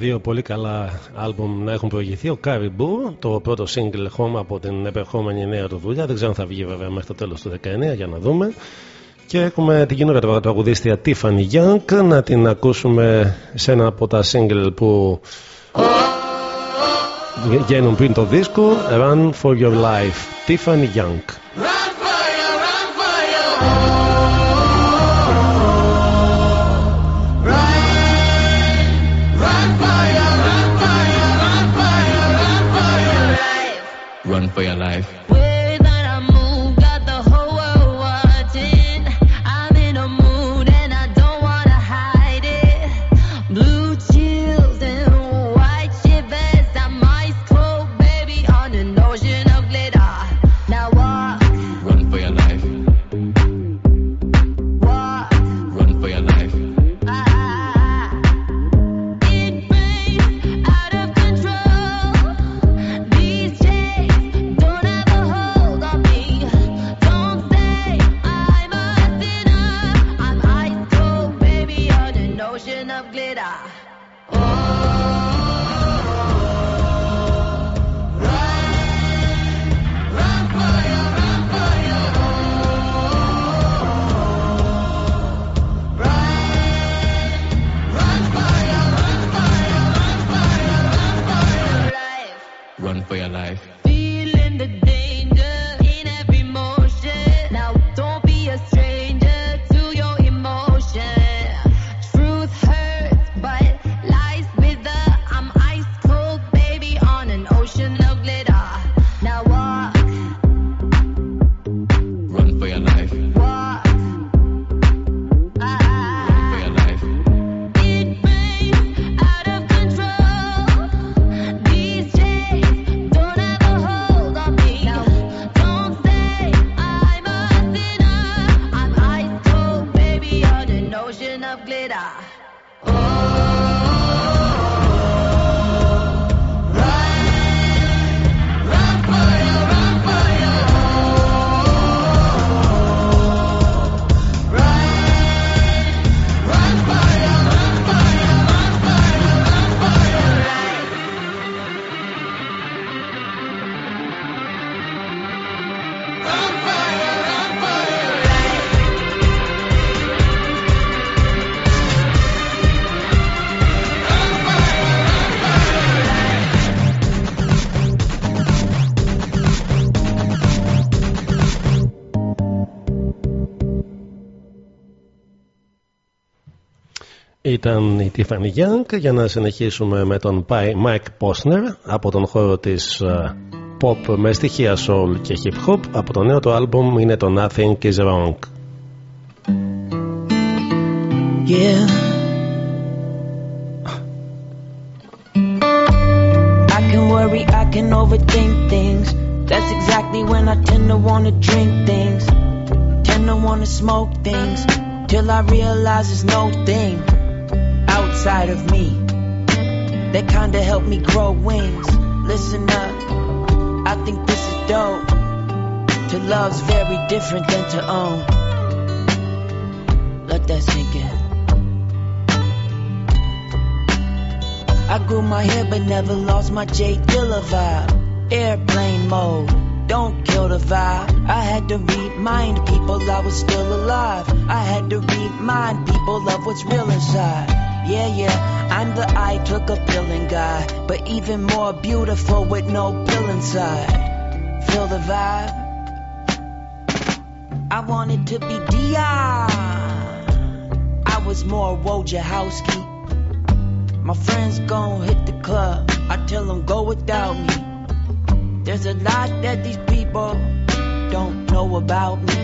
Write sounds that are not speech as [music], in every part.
δύο πολύ καλά άλμπουμ να έχουν προηγηθεί. Ο Caribou, το πρώτο single home από την επερχόμενη νέα του δουλειά. Δεν ξέρω αν θα βγει βέβαια μέχρι το τέλος του 19 για να δούμε. Και έχουμε την καινούργια τραγουδίστρια Tiffany Young να την ακούσουμε σε ένα από τα single που βγαίνουν πριν το δίσκο Run for your life Tiffany Young Run Ήταν η Tiffany Young για να συνεχίσουμε με τον Mike Posner από τον χώρο της ε, pop με στοιχεία soul και hip hop από το νέο του άλμπουμ είναι το Nothing Is Wrong Yeah. I can worry, I can overthink things. That's exactly when I tend to wanna drink things. Tend to wanna smoke things. Till I realize there's no thing outside of me that kinda helped me grow wings. Listen up, I think this is dope. To love's very different than to own. Let that sink in. I grew my hair but never lost my J Dilla vibe. Airplane mode, don't kill the vibe. I had to remind people I was still alive. I had to remind people of what's real inside. Yeah, yeah, I'm the I took a pill and guy, but even more beautiful with no pill inside. Feel the vibe? I wanted to be Dion. I was more Wojciechowski. My friends gon' hit the club. I tell them go without me. There's a lot that these people don't know about me.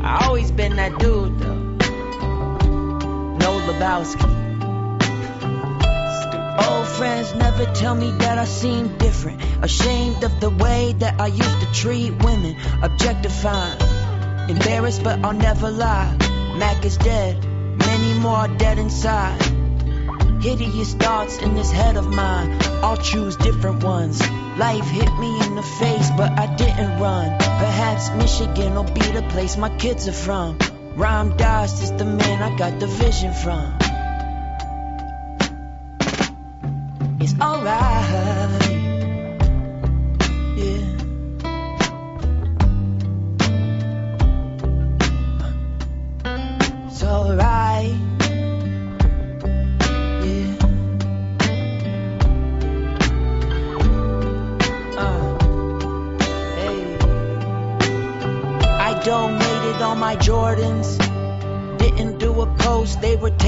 I always been that dude though. Lebowski. Old friends never tell me that I seem different. Ashamed of the way that I used to treat women. Objectifying. Embarrassed, but I'll never lie. Mac is dead. Many more dead inside. Hideous thoughts in this head of mine. I'll choose different ones. Life hit me in the face, but I didn't run. Perhaps Michigan will be the place my kids are from. Rhyme Dodge is the man I got the vision from. It's alright.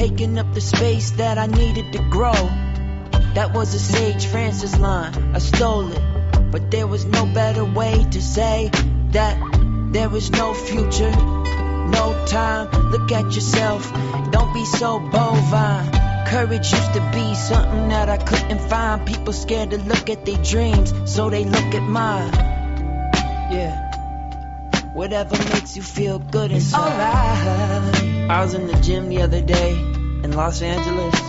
Taking up the space that I needed to grow. That was a Sage Francis line, I stole it. But there was no better way to say that there was no future, no time. Look at yourself, don't be so bovine. Courage used to be something that I couldn't find. People scared to look at their dreams, so they look at mine. Yeah. Whatever makes you feel good is alright. I was in the gym the other day in Los Angeles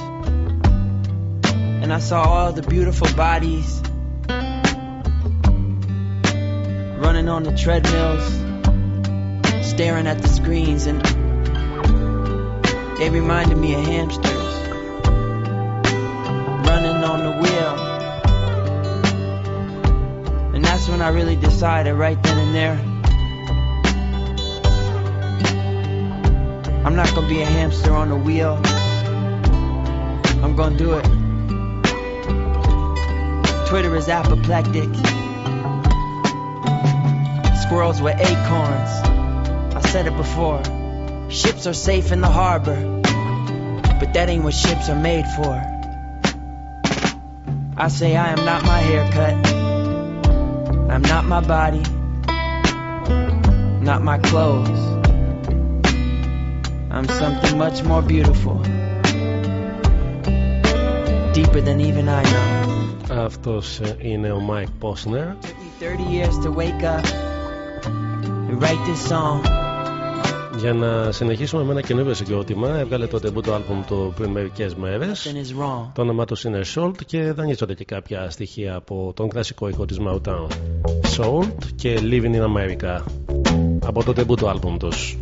and I saw all the beautiful bodies running on the treadmills, staring at the screens, and they reminded me of hamsters running on the wheel. And that's when I really decided right then and there. I'm not gonna be a hamster on the wheel. I'm gonna do it. Twitter is apoplectic. Squirrels with acorns. I said it before. Ships are safe in the harbor, but that ain't what ships are made for. I say I am not my haircut. I'm not my body. Not my clothes. I'm something much more beautiful. Deeper than even I know. Αυτός ε, είναι ο Mike Posner. Took me 30 years to wake up and write this song. Για να συνεχίσουμε με ένα καινούριο συγκρότημα, έβγαλε το debut του άλμπουμ του πριν μερικές μέρες. Nothing is wrong. Το όνομά του είναι Salt και δανείζονται και κάποια στοιχεία από τον κλασικό ήχο της Motown. Salt και Living in America από το debut του άλμπουμ τους.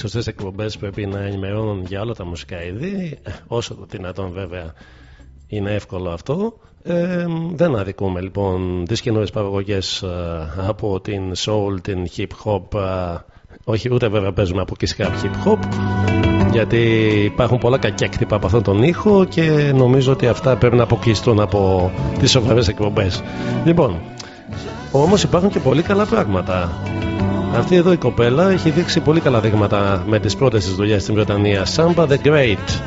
σωστές εκπομπές πρέπει να ενημερώνουν για όλα τα μουσικά είδη, όσο το δυνατόν βέβαια είναι εύκολο αυτό. Ε, δεν αδικούμε λοιπόν τι καινούριε παραγωγέ ε, από την soul, την hip hop. Ε, όχι, ούτε βέβαια παίζουμε από κυσικά hip hop. Γιατί υπάρχουν πολλά κακέκτυπα από αυτόν τον ήχο και νομίζω ότι αυτά πρέπει να αποκλειστούν από τις σοβαρές εκπομπές. Λοιπόν, όμως υπάρχουν και πολύ καλά πράγματα. Αυτή εδώ η κοπέλα έχει δείξει πολύ καλά δείγματα με τις πρώτες της δουλειές στην Βρετανία. Samba the Great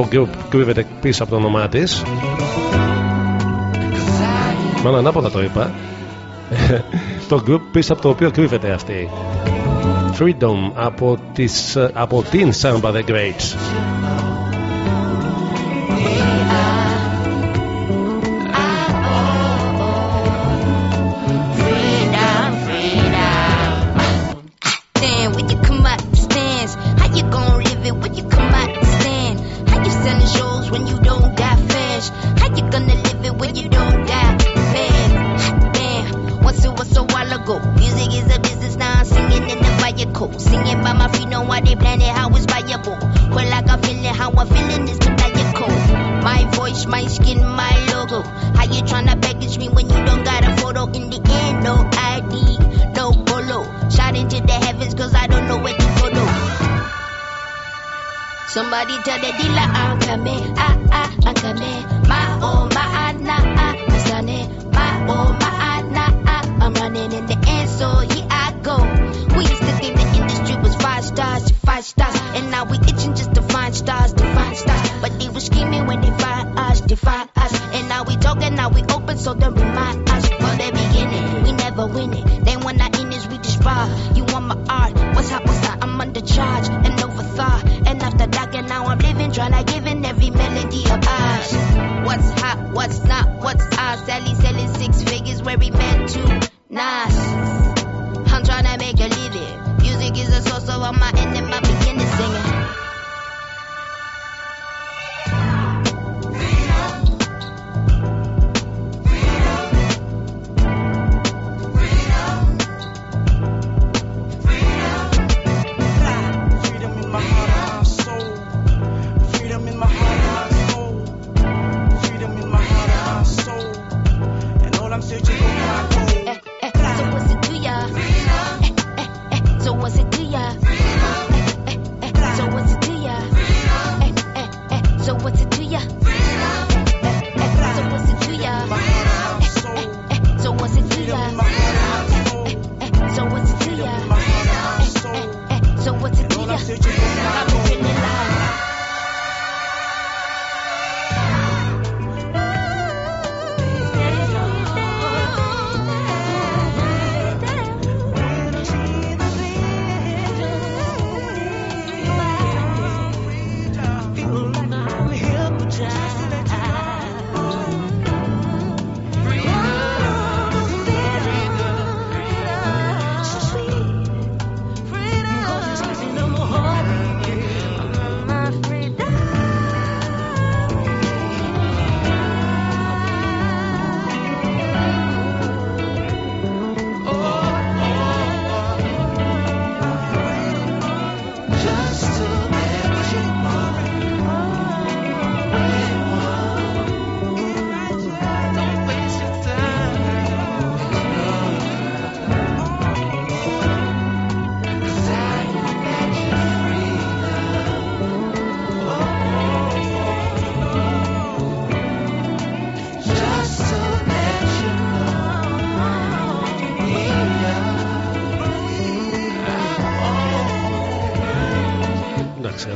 το group κρύβεται πίσω από το όνομά της. Μάλλον ανάποδα το είπα. [laughs] Το group πίσω από το οποίο κρύβεται αυτή. Freedom από, την Samba the Great.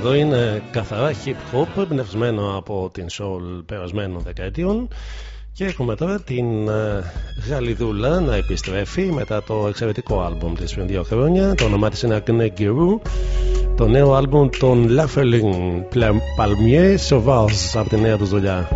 εδώ είναι καθαρά hip hop εμπνευσμένο από την soul περασμένων δεκαετίων. Και έχουμε τώρα την ε, Γαλιδούλα να επιστρέφει μετά το εξαιρετικό άλμπουμ της πριν δύο χρόνια. Το όνομά της είναι Ακνέ Giroux. Το νέο άλμπουμ των Λαφελίν Palmier Sauvage από τη νέα τους δουλειά.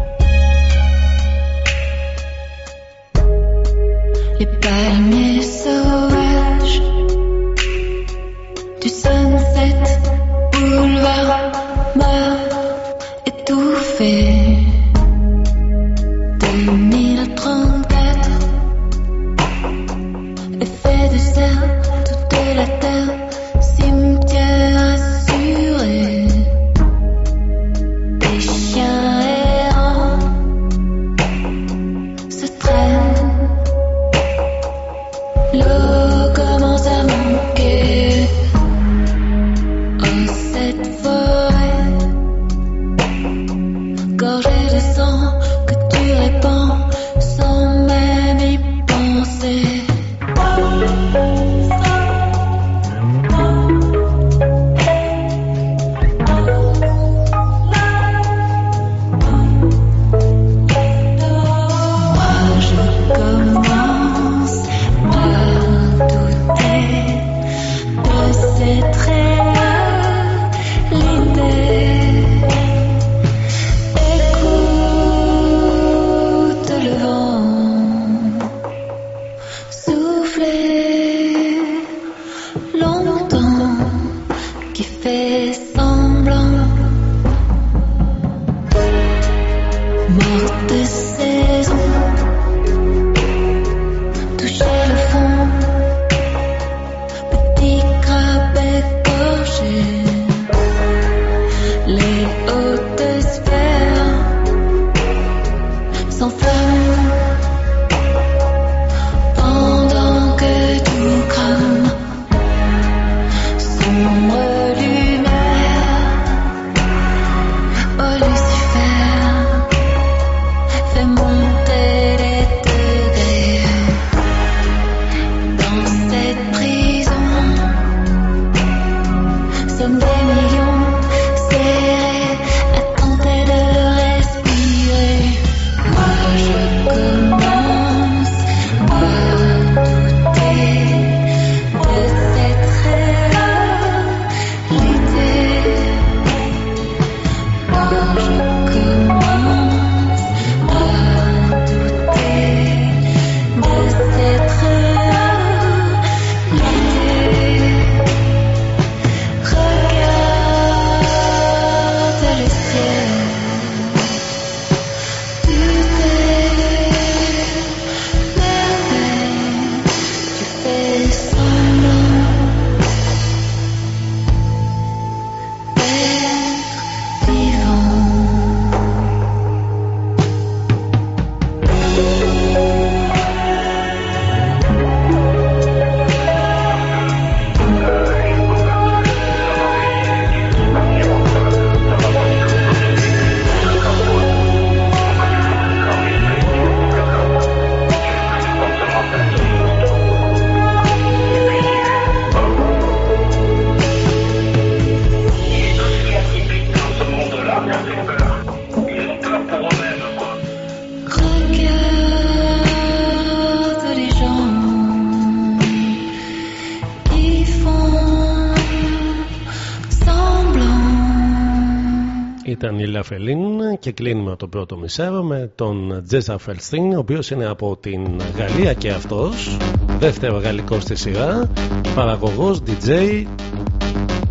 Ήταν η Λαφελίν και κλείνουμε το πρώτο μισάωρο με τον Τζέσα Φελστίν, ο οποίος είναι από την Γαλλία και αυτός, δεύτερο γαλλικό στη σειρά, παραγωγός, DJ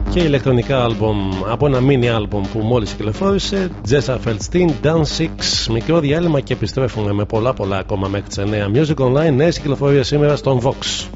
και ηλεκτρονικά άλμπουμ από ένα mini άλμπουμ που μόλις κυκλοφόρησε Τζέσα Φελστίν Dance 6 μικρό διάλειμμα και επιστρέφουμε με πολλά πολλά ακόμα μέχρι τις 9 Music Online νέες κυκλοφορίες σήμερα στον Vox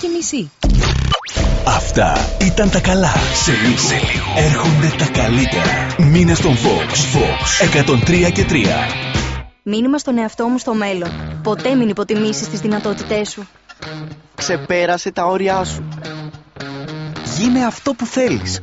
και μισή. Αυτά ήταν τα καλά. Σε λίγο, έρχονται τα καλύτερα. Μήνε στον Fox. Fox 103 και 3. Μήνυμα στον εαυτό μου στο μέλλον. Ποτέ μην υποτιμήσεις τις δυνατότητές σου. Ξεπέρασε τα όρια σου. Γίνε αυτό που θέλεις.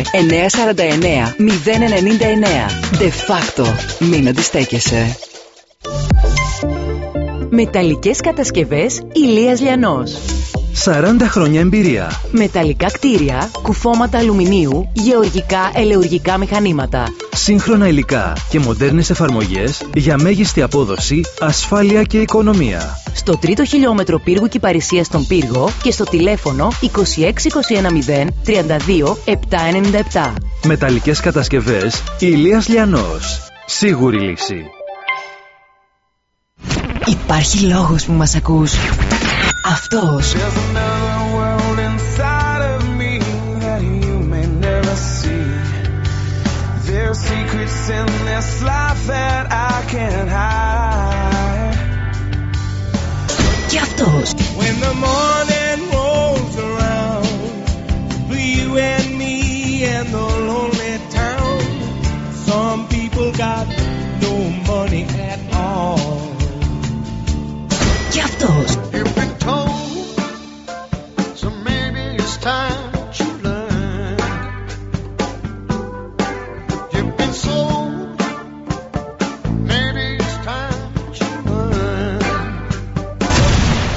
949 099. De facto. Μην αντιστέκεσαι. Μεταλλικές κατασκευές Ηλίας Λιανός. 40 χρόνια εμπειρία. Μεταλλικά κτίρια, κουφώματα αλουμινίου, γεωργικά ελεουργικά μηχανήματα. Σύγχρονα υλικά και μοντέρνες εφαρμογές για μέγιστη απόδοση, ασφάλεια και οικονομία. Στο τρίτο χιλιόμετρο πύργου Κυπαρισίας στον Πύργο και στο τηλέφωνο 26210 32 797. Μεταλλικές κατασκευές Ηλίας Λιανός. Σίγουρη λύση. Υπάρχει λόγος που μας ακούς. Αυτός. There's another world inside of me that you may never see. There's secrets in this life that I can't hide. Και αυτός. When the morning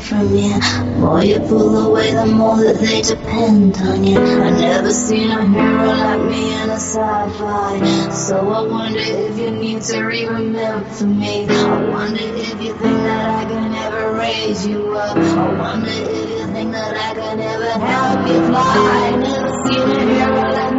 From you. More you pull away, the more that they depend on you. I never seen a hero like me in a sci-fi. So I wonder if you need to re-remember me. I wonder if you think that I can ever raise you up. I wonder if you think that I can ever help you fly. I never seen a hero like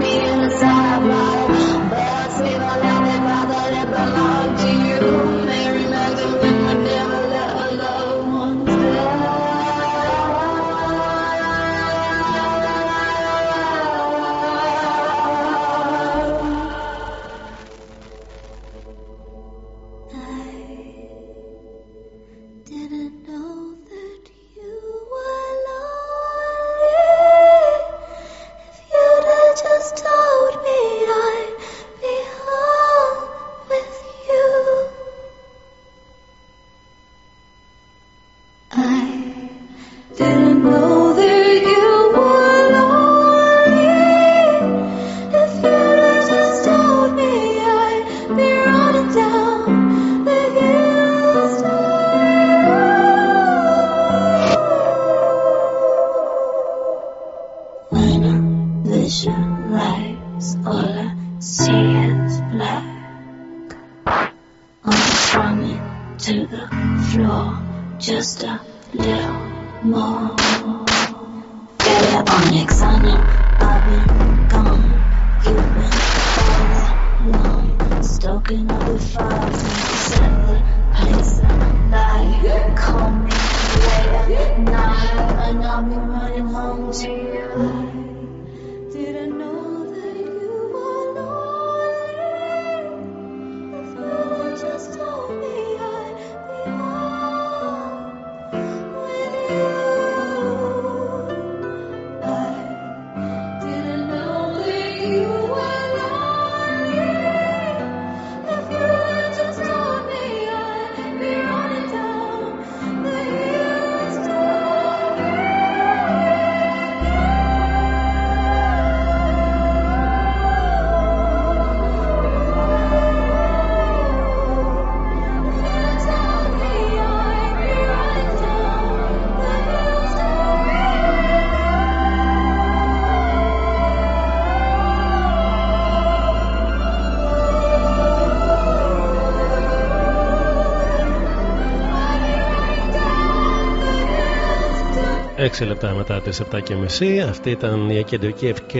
6 λεπτά μετά τις 7 και μισή. Αυτή ήταν η κεντρική FK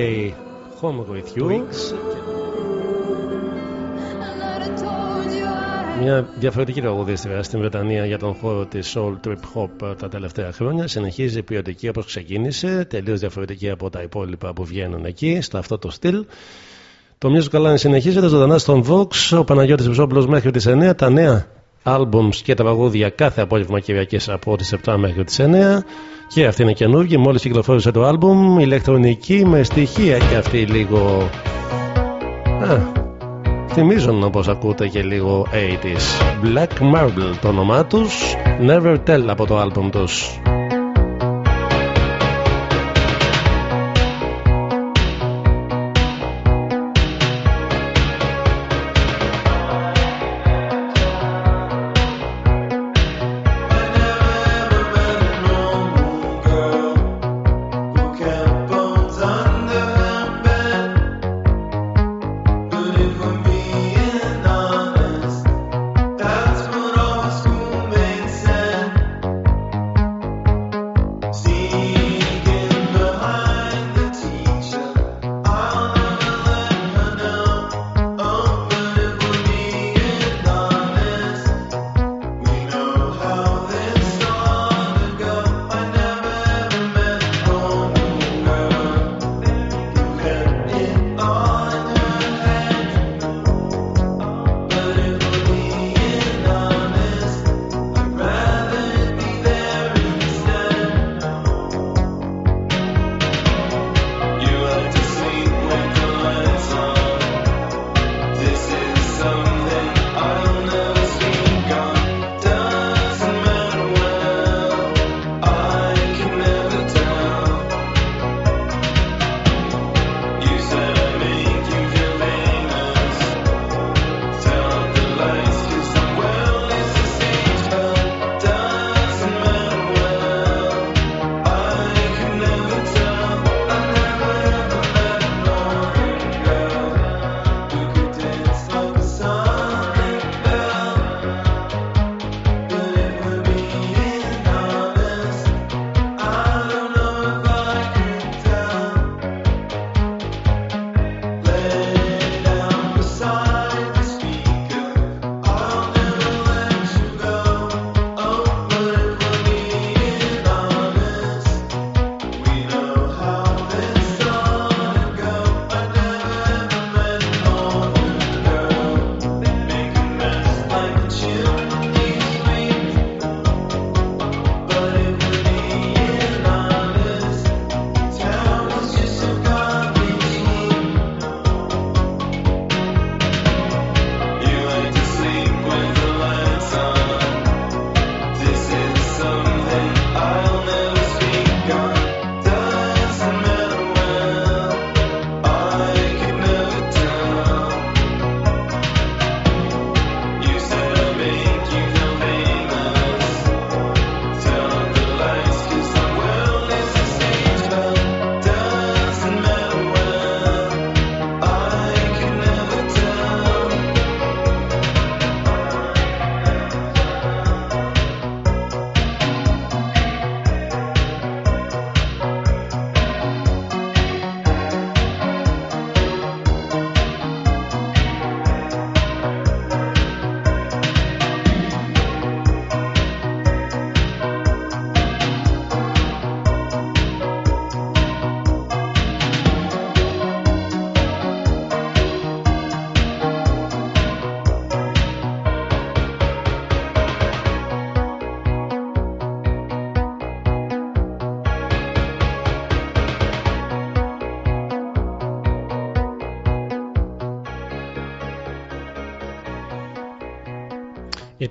Home With You μια διαφορετική τραγουδίστρια στην Βρετανία για τον χώρο της Soul Trip Hop τα τελευταία χρόνια. Συνεχίζει ποιοτική όπως ξεκίνησε τελείως διαφορετική από τα υπόλοιπα που βγαίνουν εκεί στο αυτό το στυλ. Το μίσω καλά να συνεχίζεται ζωντανά στον Vox. Ο Παναγιώτης Βυσόπουλος μέχρι τις 9 τα νέα albums και τα παγούδια κάθε απόγευμα Κυριακής από τις 7 μέχρι τις 9 και αυτή είναι καινούργια. Μόλις κυκλοφόρησε το album ηλεκτρονική με στοιχεία και αυτή λίγο Α, θυμίζουν όπως ακούτε και λίγο 80s Black Marble το όνομά τους. Never Tell από το album τους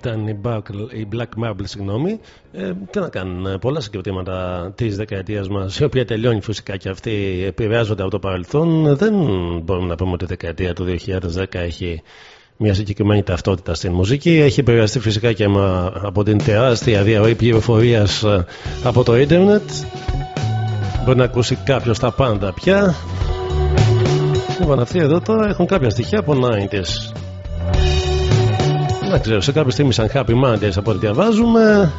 Ήταν η, Black, η Black Marble, συγγνώμη. Ε, τι να κάνουν, ε, πολλά συγκριτήματα της δεκαετίας μας, η οποία τελειώνει φυσικά και αυτοί επηρεάζονται από το παρελθόν. Δεν μπορούμε να πούμε ότι η δεκαετία του 2010 έχει μια συγκεκριμένη ταυτότητα στην μουσική. Έχει επηρεαστεί φυσικά και μα- από την τεράστια διαρροή πληροφορίας από το ίντερνετ. Μπορεί να ακούσει κάποιος τα πάντα πια. Λοιπόν, αυτοί εδώ τώρα έχουν κάποια στοιχεία από 90s. Δεν ξέρω, σε κάποια στιγμή σαν Happy Mondays από ό,τι διαβάζουμε.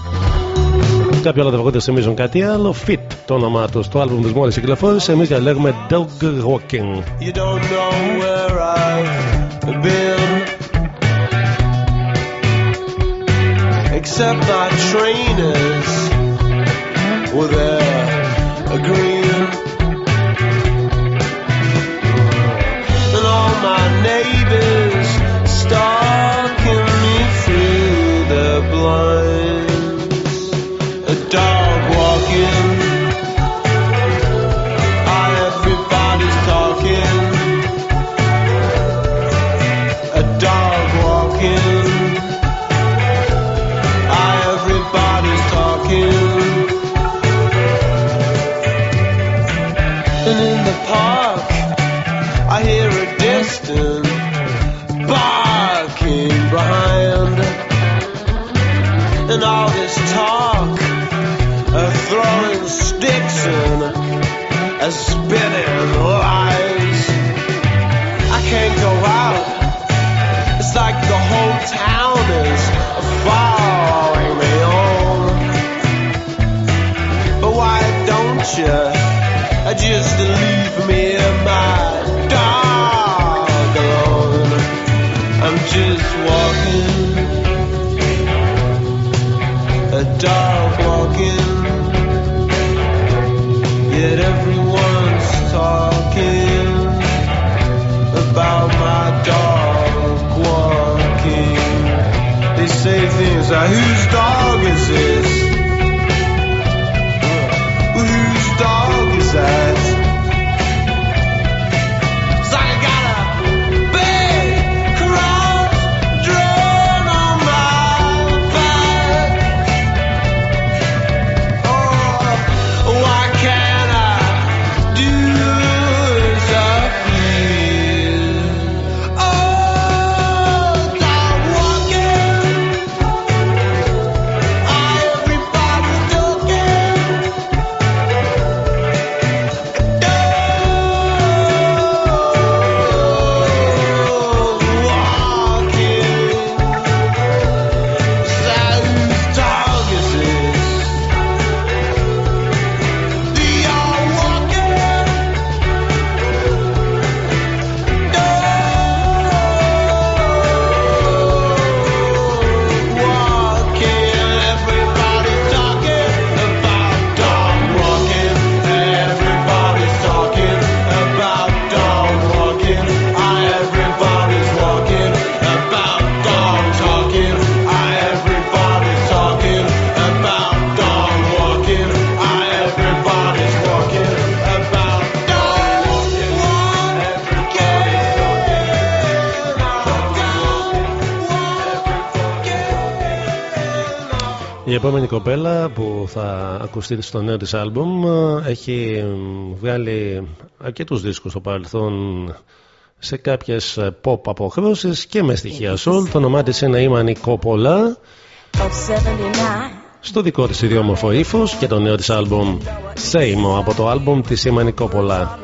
Κάποια άλλα τραγούδια θυμίζουν κάτι άλλο. Fit το όνομά τους στο άλμπουμ της μόλις κυκλοφόρησε. Εμείς διαλέγουμε Dog Walking. You don't know where I've been. Except my trainers were there a distant barking behind. And all this talk of throwing sticks and a spinning lies. I can't go out. It's like the whole town is following me home. But why don't you just leave me who's επόμενη κοπέλα που θα ακουστείτε στο νέο της άλμπουμ ε, έχει βγάλει αρκετούς δίσκους στο παρελθόν σε κάποιες ε, pop αποχρώσεις και με στοιχεία soul. Το όνομά της είναι η Μανικόπολα of 79. στο δικό της ιδιόμορφο ύφος και το νέο της άλμπουμ Same από το άλμπουμ της η Μανικόπολα.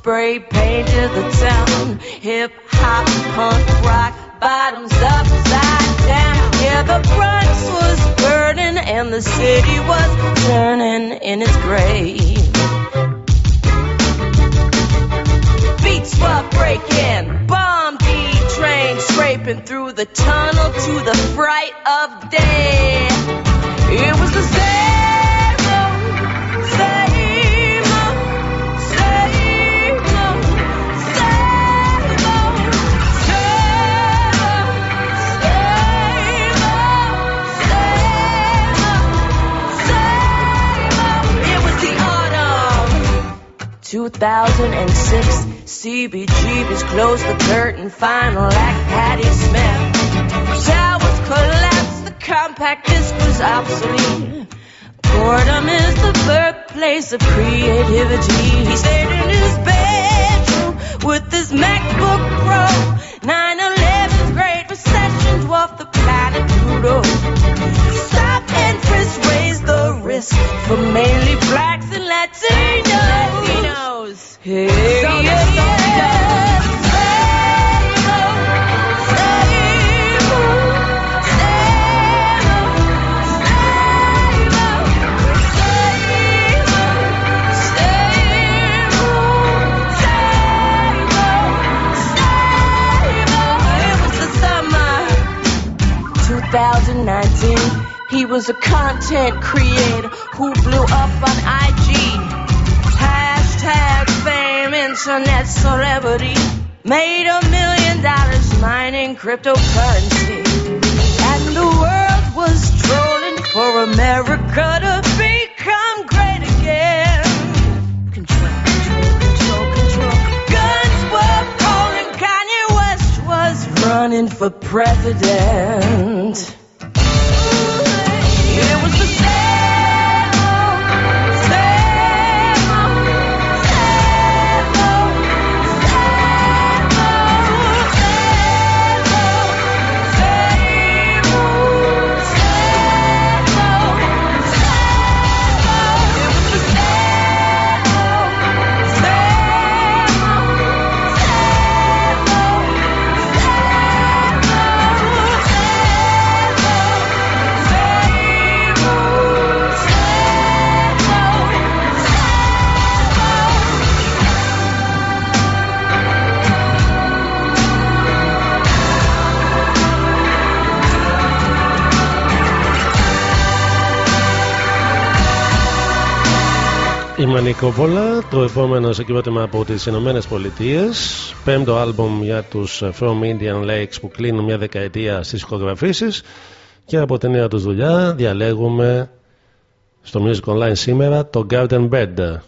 Spray painted the town. Hip hop, punk rock, bottoms upside down. Yeah, the Bronx was burning and the city was turning in its grave. Beats were breaking, bomb D train scraping through the tunnel to the fright of day. It was the same 2006. CBGB's closed the curtain, final act, Patti Smith. Showers collapsed, the compact disc was obsolete. Boredom is the birthplace of creativity. He stayed in his bedroom with his MacBook Pro. 9/11's Great Recession dwarfed the planet Pluto. Congress raised the risk for mainly blacks and Latinos. Latinos. Here so yeah. Thousand nineteen. He was a content creator who blew up on IG. Hashtag fame, internet celebrity. Made a million dollars mining cryptocurrency. And the world was trolling for America to become great again. Control, control, control, control. Guns were calling, Kanye West was running for president. It was Η Μανικόπολα, το επόμενο συγκρότημα από τις Ηνωμένες Πολιτείες. Πέμπτο άλμπομ για τους From Indian Lakes που κλείνουν μια δεκαετία στις ηχογραφήσεις. Και από τη νέα τους δουλειά διαλέγουμε στο Music Online σήμερα το Garden Bed.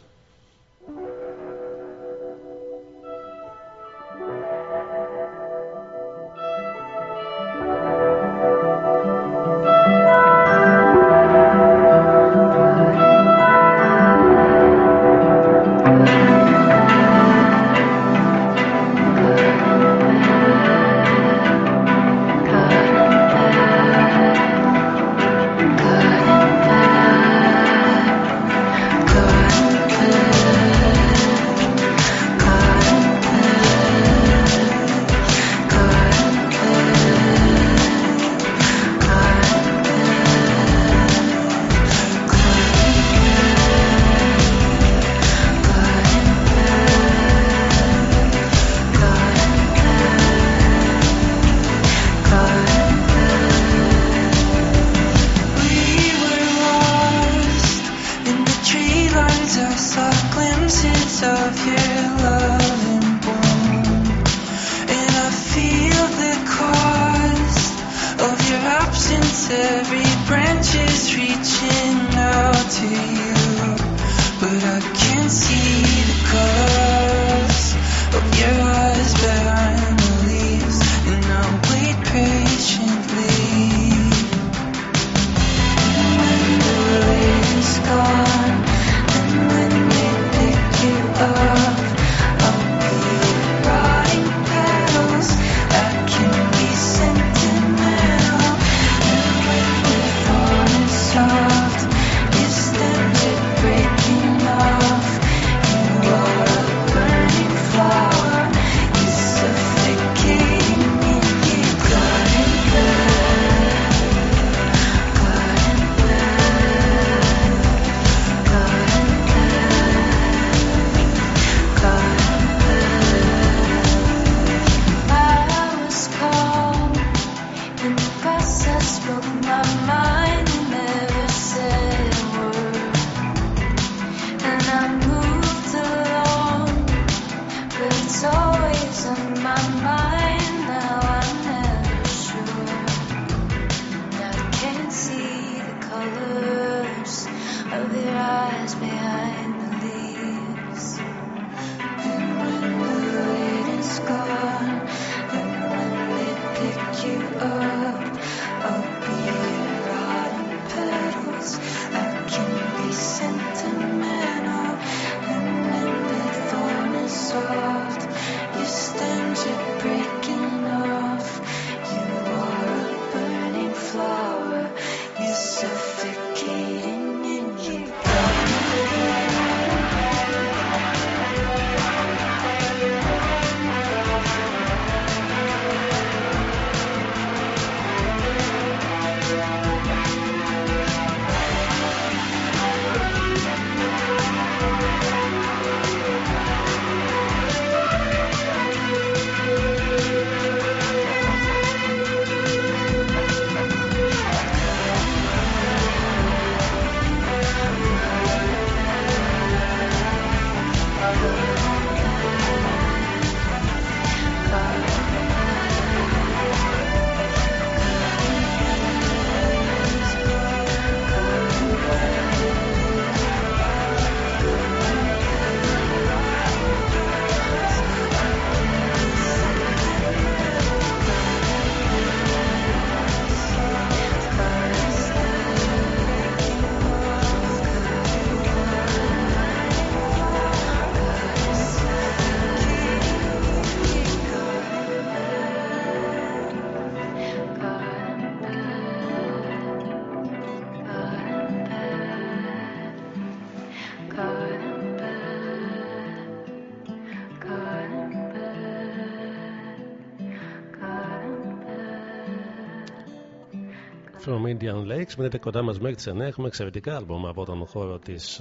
Indian Lakes. Μείνετε κοντά μας μέχρι τις 9. Έχουμε εξαιρετικά άλμπομα από τον χώρο της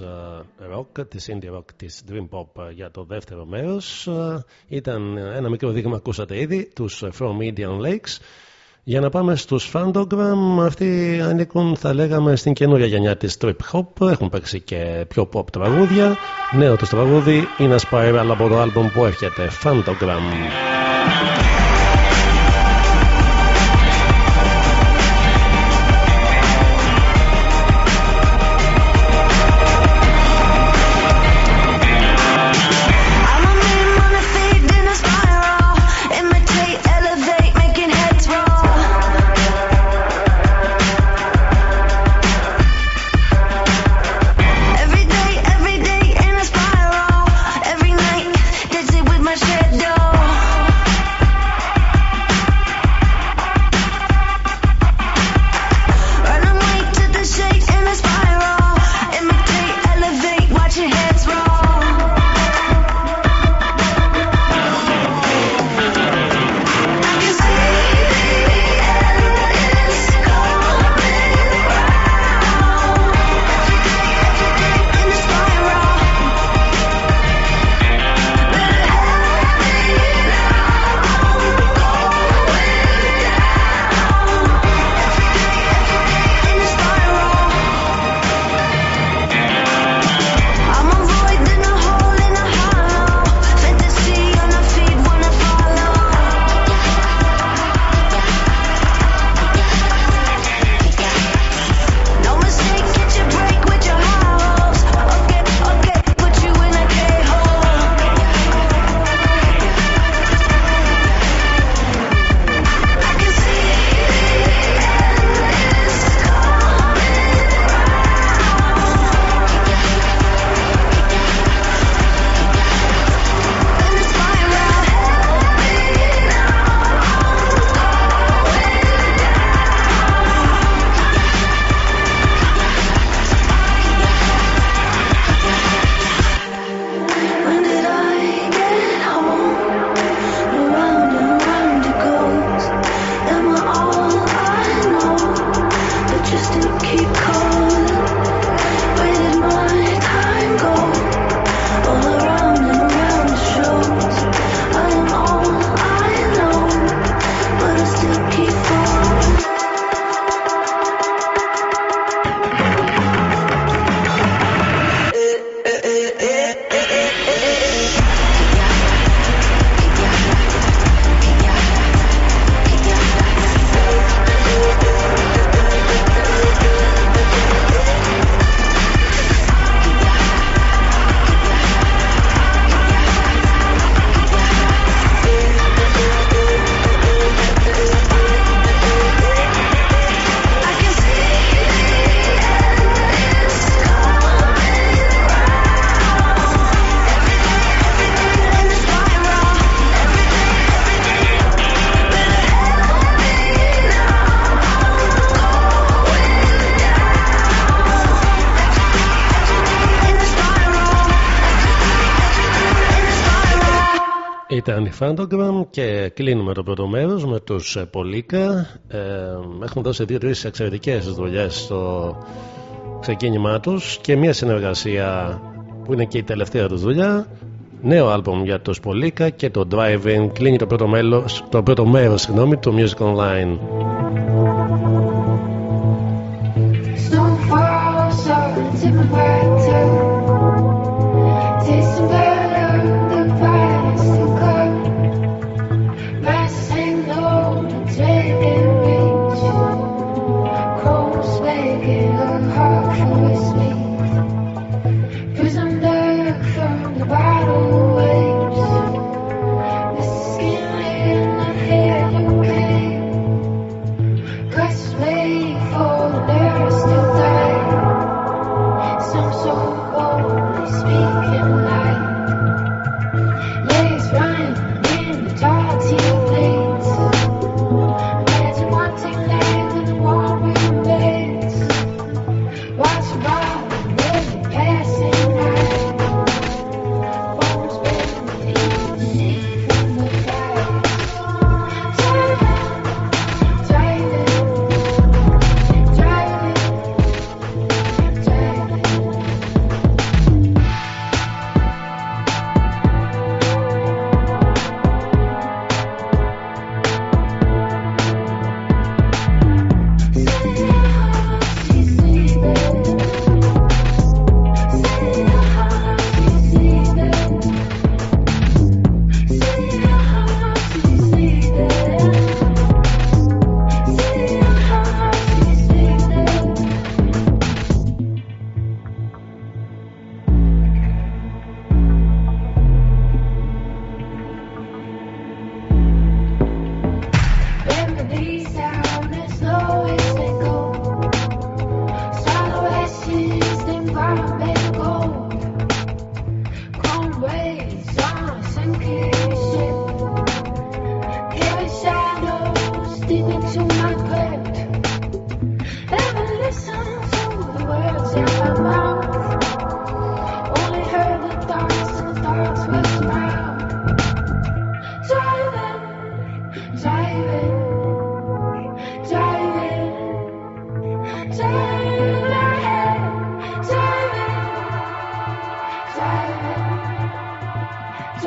rock, της indie rock, της dream pop ε, για το δεύτερο μέρος. Ήταν ένα μικρό δείγμα, ακούσατε ήδη, τους From Indian Lakes. Για να πάμε στους Fandogram, αυτοί ανήκουν θα λέγαμε στην καινούρια γενιά της trip hop, έχουν παίξει και πιο pop τραγούδια. Νέο τους τραγούδι είναι Spiral από το άλμπομ που έρχεται, Fandogram. Fandogram και κλείνουμε το πρώτο μέρος με τους Πολίκα. Ε, έχουν δώσει δύο-τρεις εξαιρετικές δουλειές στο ξεκίνημά τους και μια συνεργασία που είναι και η τελευταία τους δουλειά. Νέο άλμπομ για τους Πολίκα και το Driving κλείνει το πρώτο, μέλος, το πρώτο μέρος συγγνώμη, του Music Online. Η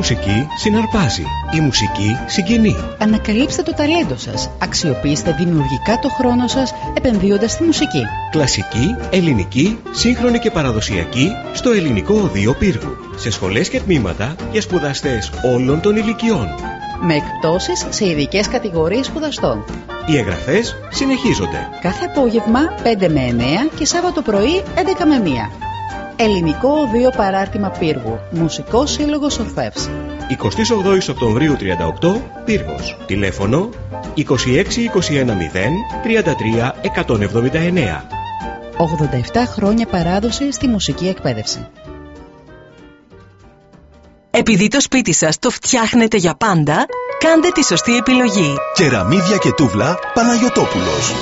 μουσική συναρπάζει. Η μουσική συγκινεί. Ανακαλύψτε το ταλέντο σας. Αξιοποιήστε δημιουργικά το χρόνο σας επενδύοντας στη μουσική. Κλασική, ελληνική, σύγχρονη και παραδοσιακή στο ελληνικό οδείο πύργου. Σε σχολές και τμήματα για σπουδαστές όλων των ηλικιών. Με εκπτώσεις σε ειδικές κατηγορίες σπουδαστών. Οι εγγραφές συνεχίζονται. Κάθε απόγευμα 5 με 9 και Σάββατο πρωί 11 με 1. Ελληνικό Οδείο Παράρτημα Πύργου. Μουσικός Σύλλογος Ορφεύς. 28 Οκτωβρίου 38, Πύργος. Τηλέφωνο 26 21 0 33 179. 87 χρόνια παράδοση στη μουσική εκπαίδευση. Επειδή το σπίτι σας το φτιάχνετε για πάντα, κάντε τη σωστή επιλογή. Κεραμίδια και τούβλα Παναγιωτόπουλος.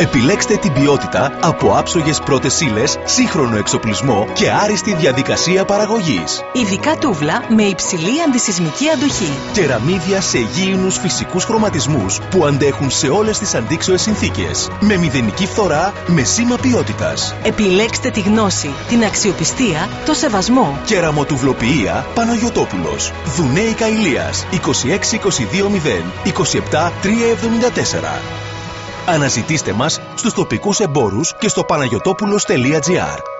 Επιλέξτε την ποιότητα από άψογες πρώτες ύλες, σύγχρονο εξοπλισμό και άριστη διαδικασία παραγωγής. Ειδικά τούβλα με υψηλή αντισυσμική αντοχή. Κεραμίδια σε γήινους φυσικούς χρωματισμούς που αντέχουν σε όλες τις αντίξωες συνθήκες. Με μηδενική φθορά, με σήμα ποιότητας. Επιλέξτε τη γνώση, την αξιοπιστία, το σεβασμό. Κεραμοτουβλοποιία Παναγιωτόπουλος. Δουνέικα Ηλίας 26 22 0 27 374. Αναζητήστε μας στους τοπικούς εμπόρους και στο παναγιωτόπουλος.gr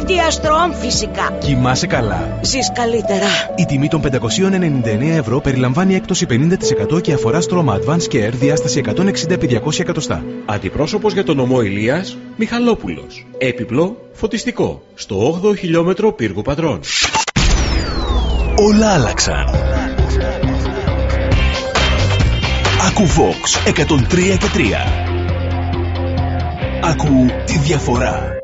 Media Strom φυσικά. Κοιμάσαι καλά. Ζεις καλύτερα. Η τιμή των 599 ευρώ περιλαμβάνει έκπτωση 50% και αφορά στρώμα Advanced Care διάσταση 160-200 εκατοστά. Αντιπρόσωπος για τον νομό Ηλίας, Μιχαλόπουλος. Έπιπλο, φωτιστικό. Στο 8ο χιλιόμετρο πύργου Πατρών. Όλα άλλαξαν. Ακού Vox 103 και 3. Ακού τη διαφορά.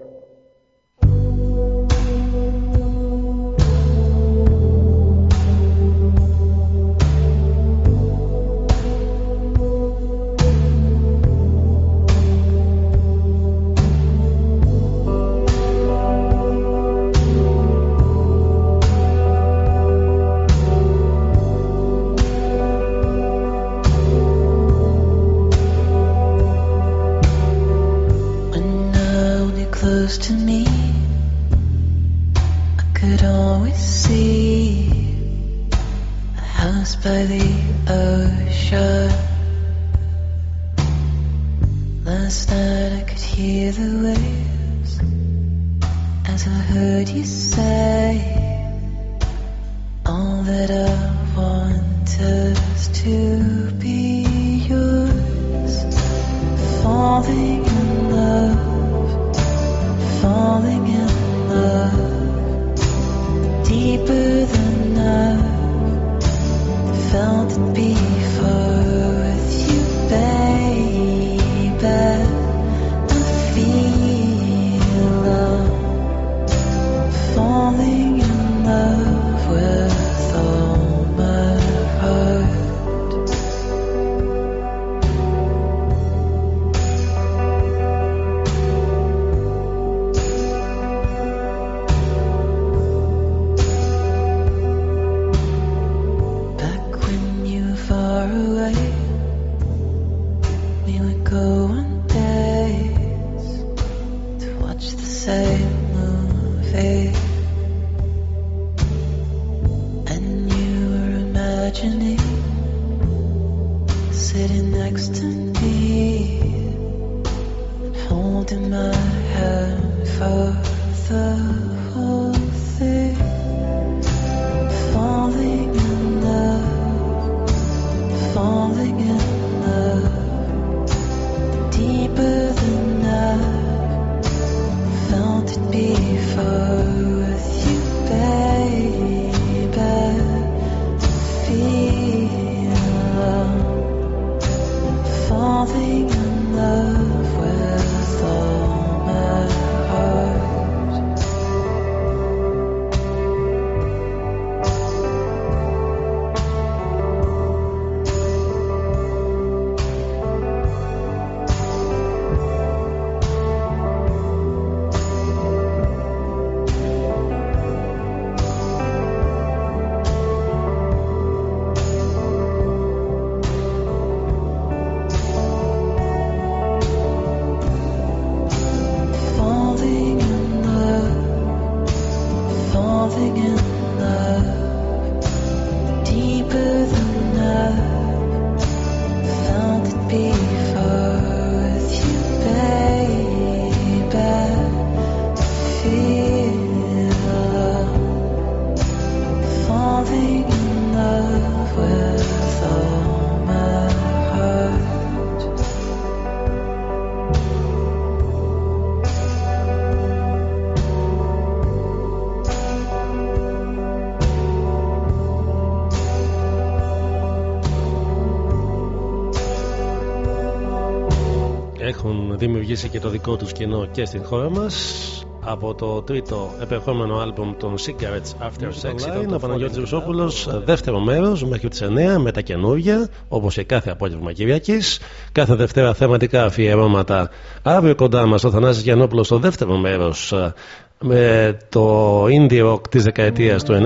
Δημιουργήσει και το δικό τους κοινό και στην χώρα μας. Από το τρίτο επερχόμενο άλμπουμ των Cigarettes After Sex ήταν ο Παναγιώτης Ρουσόπουλος δεύτερο μέρος μέχρι τις 9 με τα καινούργια όπως και κάθε απόγευμα Κυριακής. Κάθε Δευτέρα θεματικά αφιερώματα. Αύριο κοντά μας ο Θανάσης Γιαννόπουλος στο δεύτερο μέρος ε, με το indie rock της δεκαετίας του 90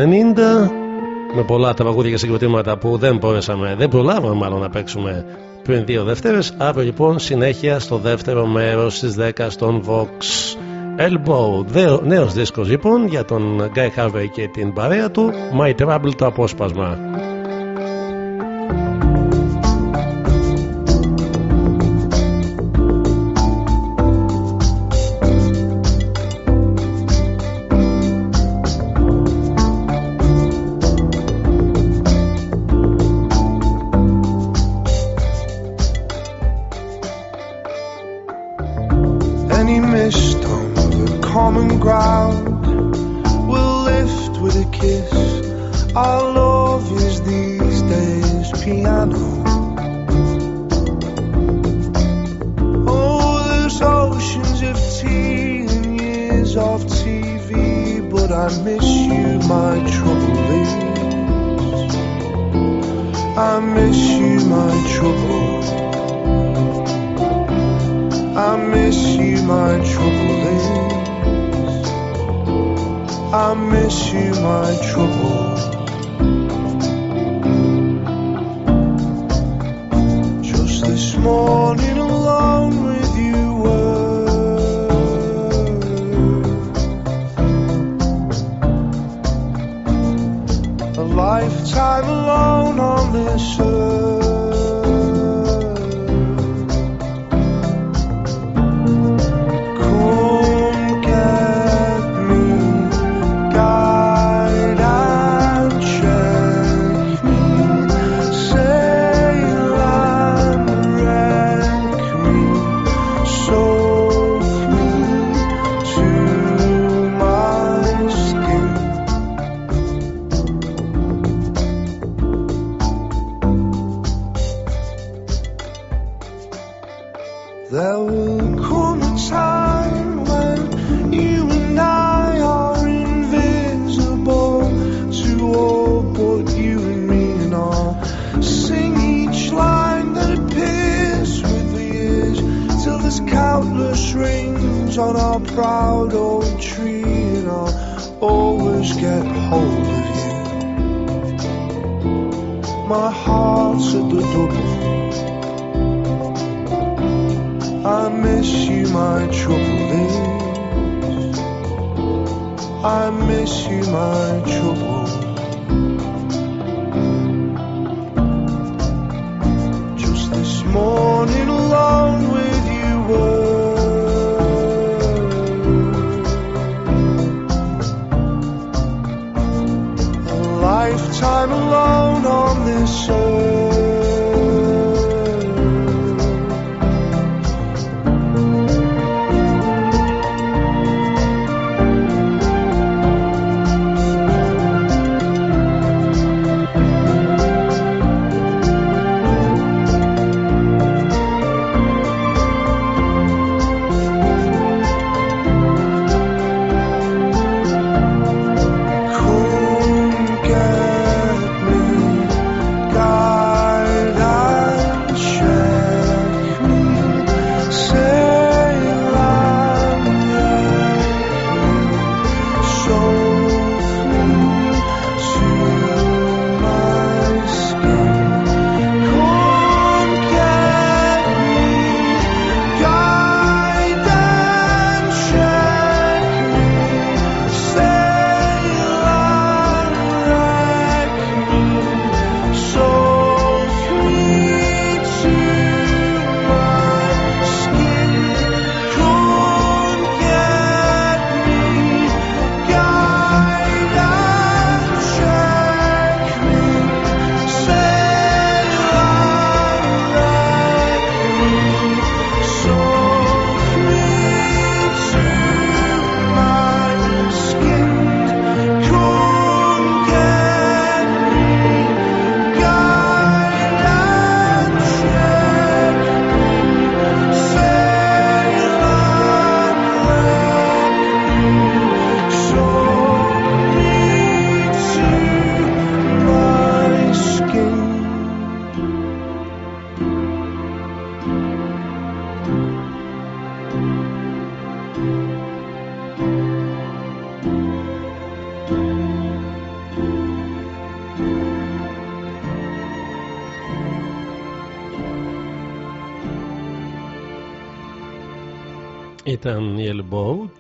με πολλά τραγούδια και συγκροτήματα που δεν μπορέσαμε, δεν προλάβαμε μάλλον να παίξουμε πριν δύο Δευτέρες. Αύριο λοιπόν συνέχεια στο δεύτερο μέρος στις 10 στον Vox Elbow. Δέο- Νέος δίσκος λοιπόν για τον Guy Harvey και την παρέα του My Trouble το απόσπασμα.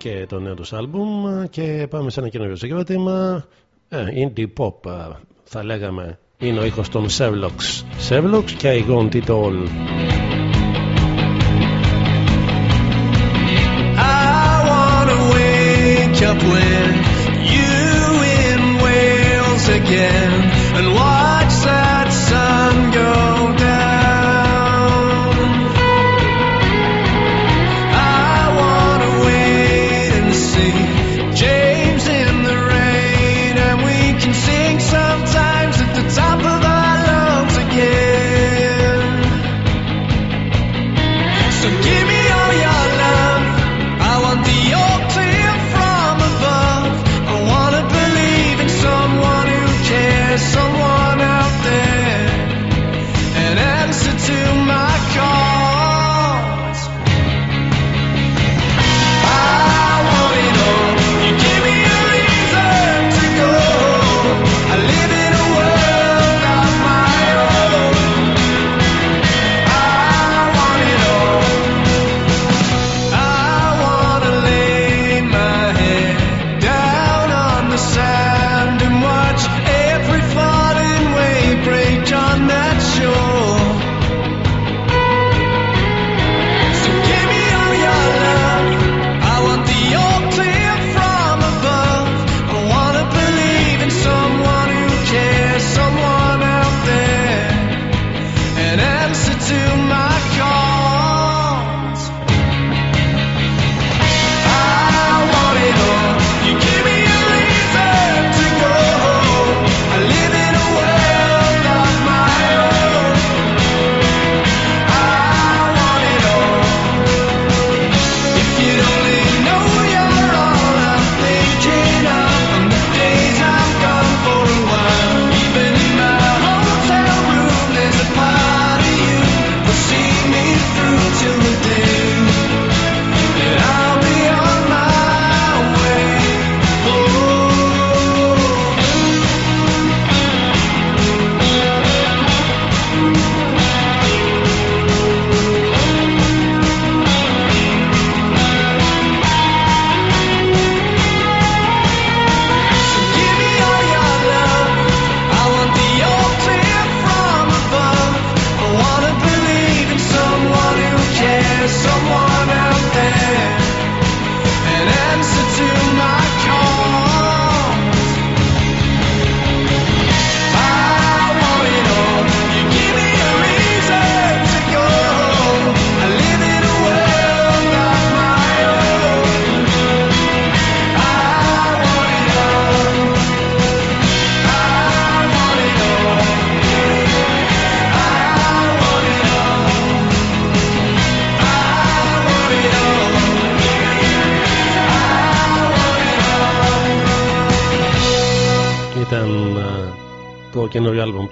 και το νέο τους άλμπουμ. Και πάμε σε ένα καινούριο συγκρότημα. Ε, indie pop ε, θα λέγαμε είναι ο ήχος των Sevlox Sevlox και I want it all. I wanna wake up in Wales again.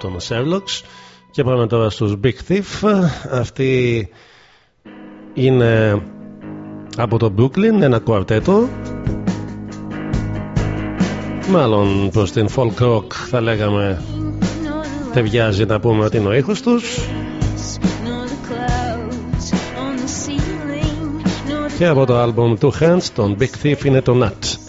των Sherlocks και πάμε τώρα στους Big Thief. Αυτοί είναι από το Brooklyn ένα κουαρτέτο μάλλον προς την folk rock θα λέγαμε ταιριάζει να πούμε ότι είναι ο ήχος τους. Και από το άλμπομ Two Hands τον Big Thief είναι το Nat.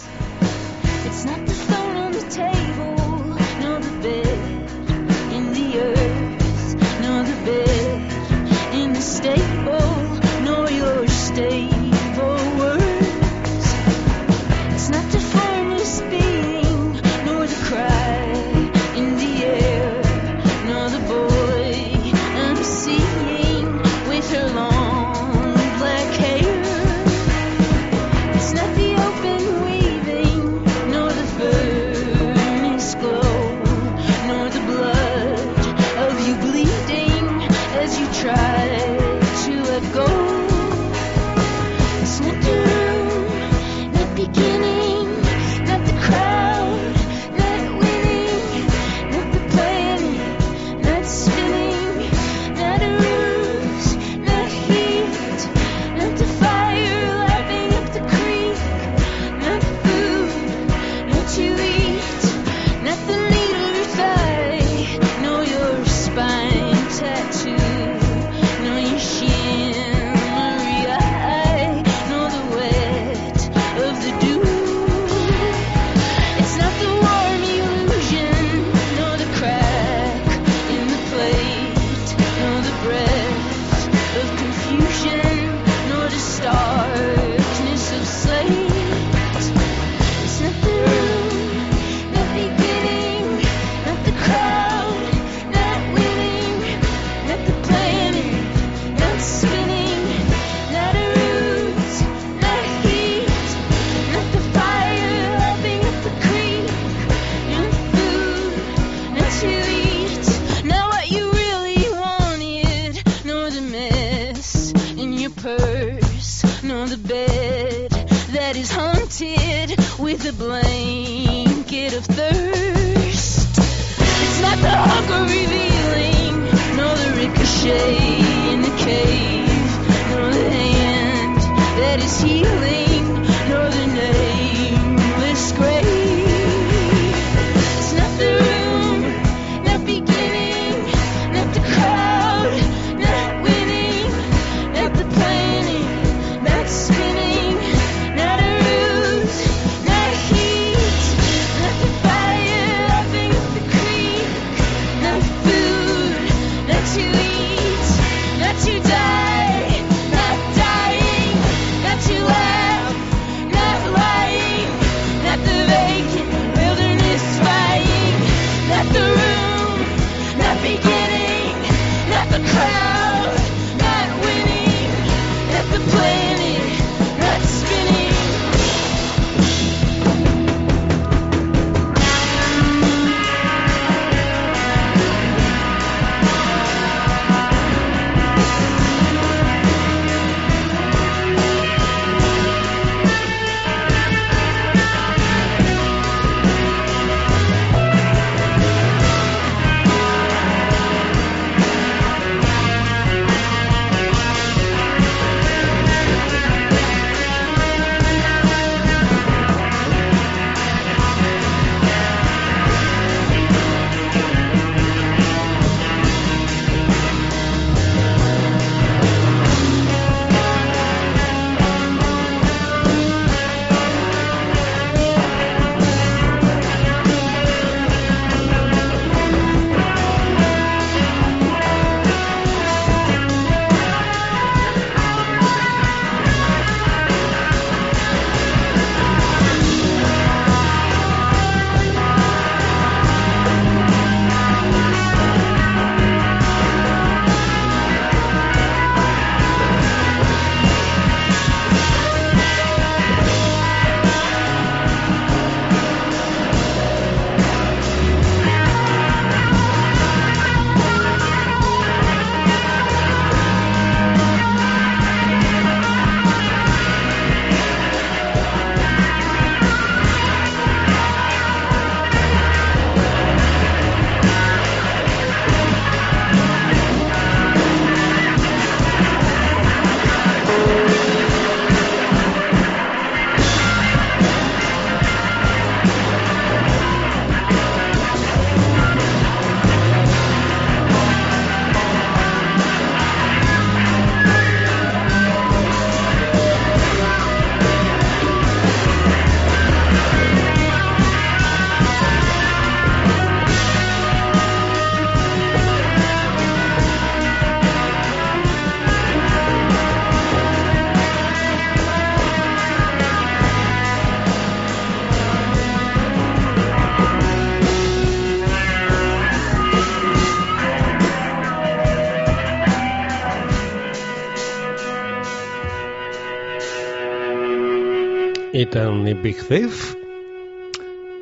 Ήταν η Big Thief.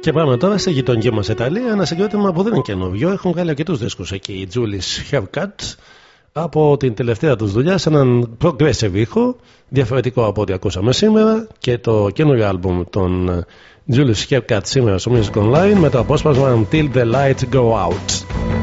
Και πάμε τώρα στη γειτονική μας Ιταλία. Ένα συγκρότημα που δεν είναι καινούριο. Έχουν βγάλει αρκετούς δίσκους εκεί. Η Julie's Haircut. Από την τελευταία τους δουλειά σε έναν progressive ήχο. Διαφορετικό από ό,τι ακούσαμε σήμερα. Και το καινούριο άλμπουμ των Julie's Haircut σήμερα στο Music Online με το απόσπασμα Until the Lights Go Out.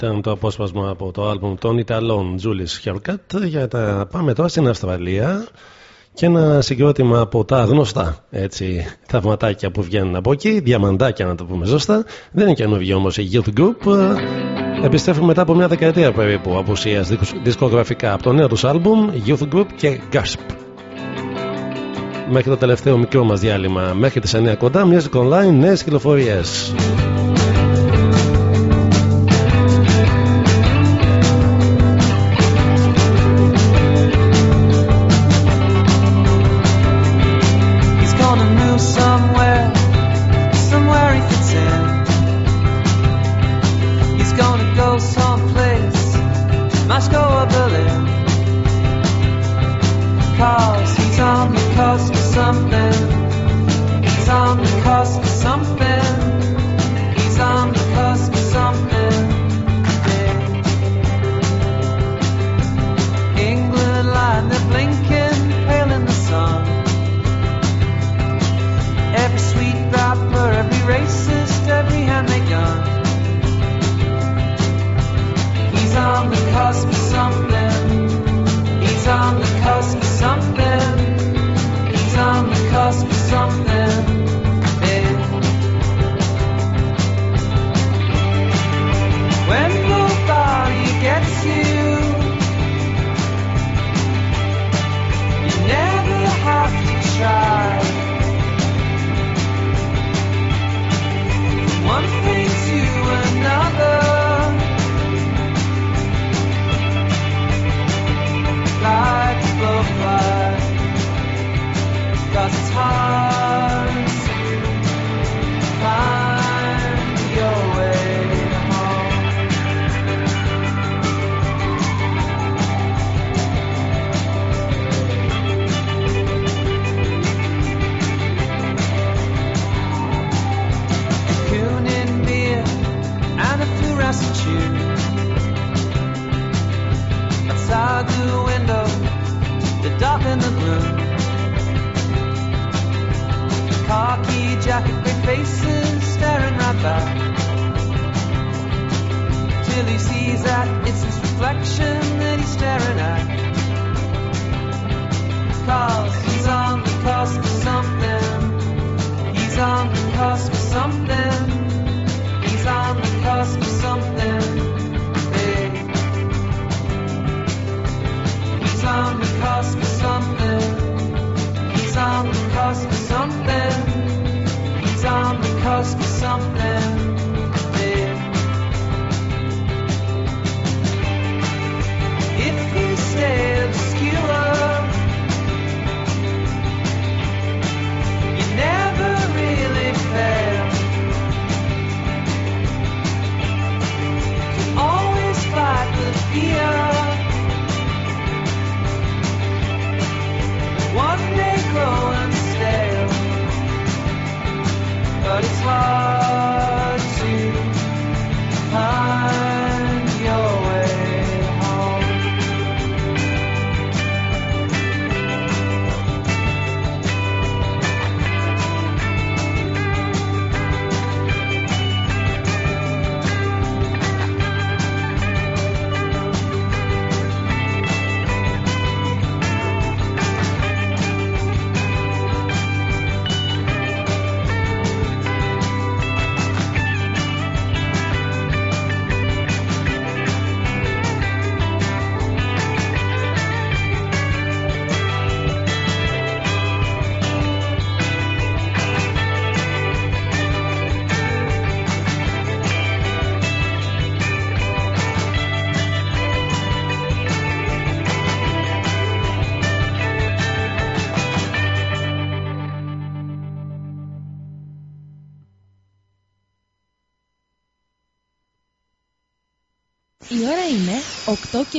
Ήταν το απόσπασμα από το άλμπουμ των Ιταλών Julius Haircut για τα πάμε τώρα στην Αυστραλία και ένα συγκρότημα από τα γνωστά έτσι, θαυματάκια που βγαίνουν από εκεί, διαμαντάκια να το πούμε ζωστά. Δεν είναι καινούργιο όμως η Youth Group. Επιστρέφουν μετά από μια δεκαετία περίπου απουσίας δισκογραφικά από το νέο τους άλμπουμ Youth Group και Gasp. Μέχρι το τελευταίο μικρό μας διάλειμμα, μέχρι τις 9 κοντά, Music Online, νέες κυκλοφορίες.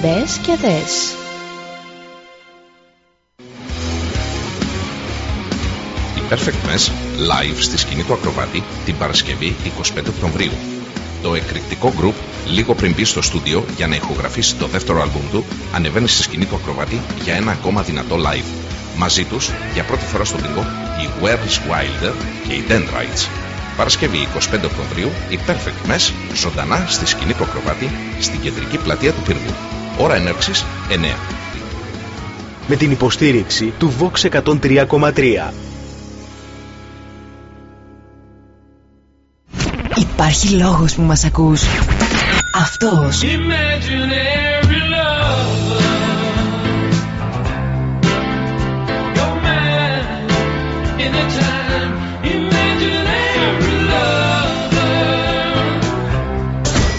Μπες και δες. Η Perfect Mess live στη σκηνή του Ακροβάτη την Παρασκευή 25 Οκτωβρίου. Το εκρηκτικό group λίγο πριν μπει στο στούντιο για να ηχογραφήσει το δεύτερο άλμπουμ του ανεβαίνει στη σκηνή του Ακροβάτη για ένα ακόμα δυνατό live. Μαζί τους για πρώτη φορά στον πύργο η Where is Wilder και οι Dendrites. Παρασκευή 25 Οκτωβρίου η Perfect Mess ζωντανά στη σκηνή του Ακροβάτη στην κεντρική πλατεία του πύργου. Ώρα ενέρξης 9. Με την υποστήριξη του Vox 103,3. Υπάρχει λόγος που μας ακούς. Αυτός.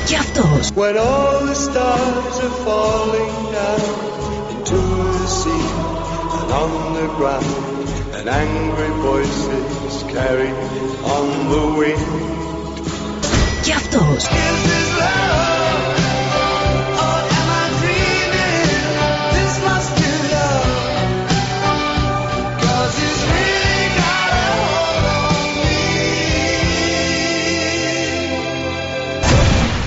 Και αυτός. stars are falling down into the sea and on the ground, and angry voices carry on the wind. Και αυτός.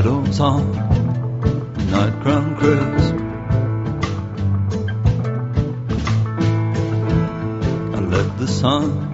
Shadows on night ground crisp. I let the sun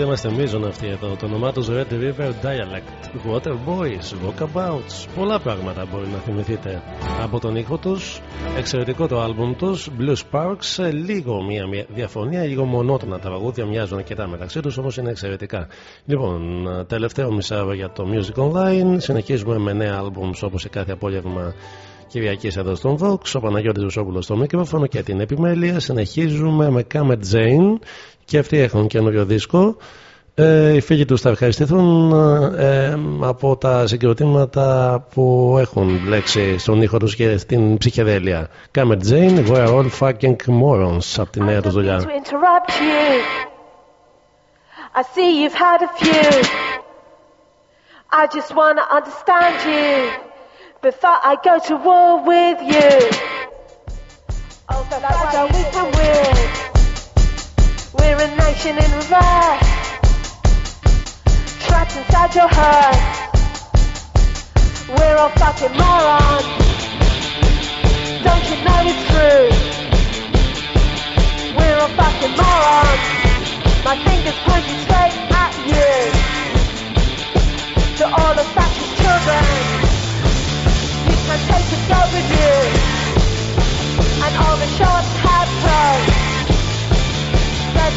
Και δείτε είμαστε μείζον αυτοί εδώ. Το όνομά τους Red River Dialect. Water Boys, Walkabouts. Πολλά πράγματα μπορεί να θυμηθείτε από τον ήχο τους. Εξαιρετικό το άλμπουμ τους. Blue Sparks. ε, Λίγο μια μια διαφωνία, λίγο μονότονα τα παγούδια μοιάζουν αρκετά μεταξύ τους, όμως είναι εξαιρετικά. Λοιπόν, ε, τελευταίο μισάωρο για το Music Online. Συνεχίζουμε με νέα άλμπουμς όπως σε κάθε απόγευμα Κυριακής εδώ στον Vox, ο Παναγιώτης Ζωσόπουλος στο μικρόφωνο και την επιμέλεια. Συνεχίζουμε με Kamet Jane και αυτοί έχουν καινούριο δίσκο. Ε, οι φίλοι τους θα ευχαριστηθούν ε, από τα συγκροτήματα που έχουν μπλέξει στον ήχο τους και στην ψυχεδέλεια. Kamet Jane, We are all fucking morons από τη νέα τους δουλειά. to interrupt you. I see you've had a few. I just want to understand you before I go to war with you. Oh, but that's how we can win. Nation in reverse. that's inside your head. We're all fucking morons. Don't you know it's true? We're all fucking morons. My finger's pointing straight at you. To all the fascist children. You can take a go with you. And all the shots have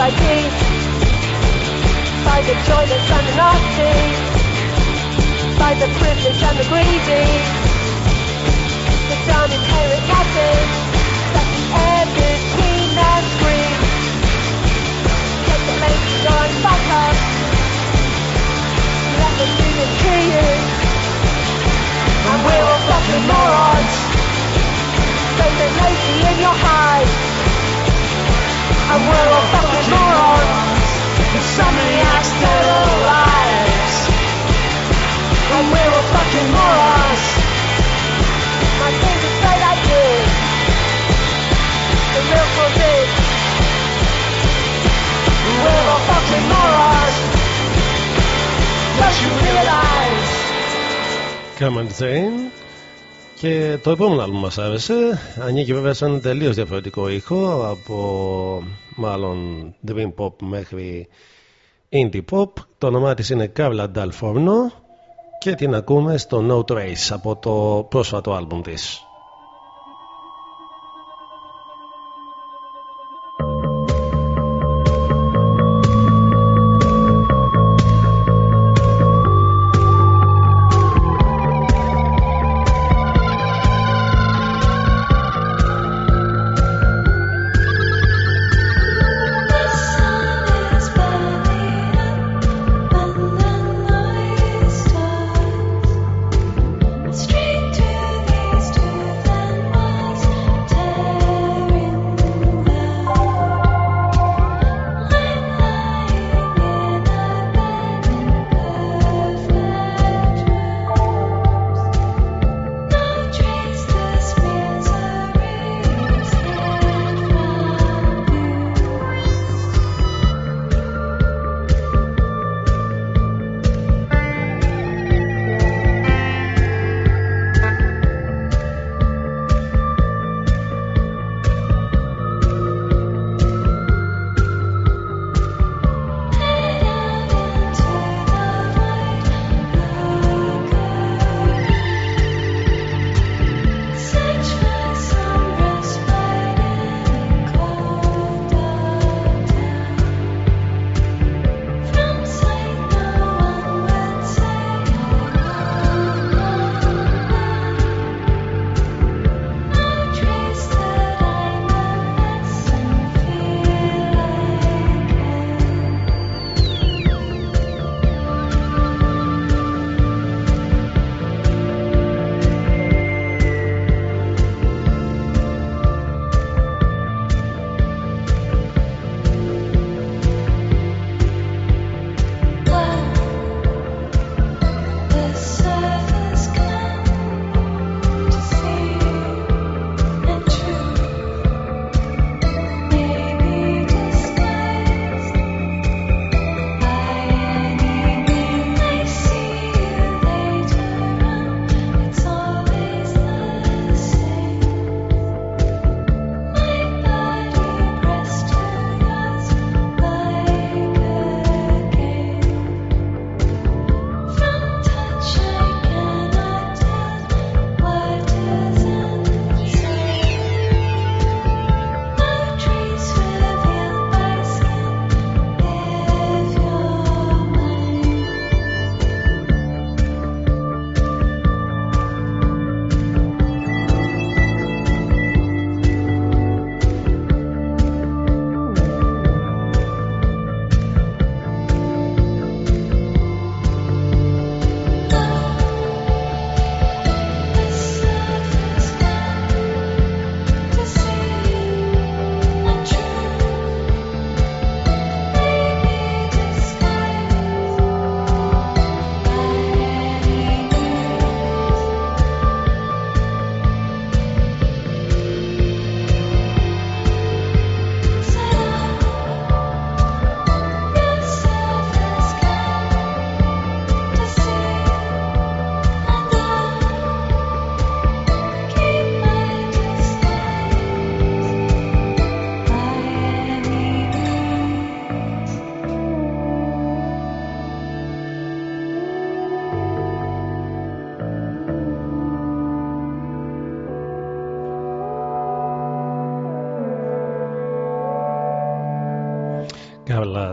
by deeds, by the joyless and the nasty, by the privileged and the greedy, the down inherent masses, that the air between their screams. Take the lady go and fuck up, let do it to you, and we're all fucking morons. Throw the lazy in your hide. Καμάν Και το επόμενο άλμα μας άρεσε. Ανήκει βέβαια σε ένα τελείως διαφορετικό ήχο από μάλλον dream pop μέχρι indie pop. Το όνομά της είναι Carla Dal Forno και την ακούμε στο No Trace από το πρόσφατο άλμπουμ της.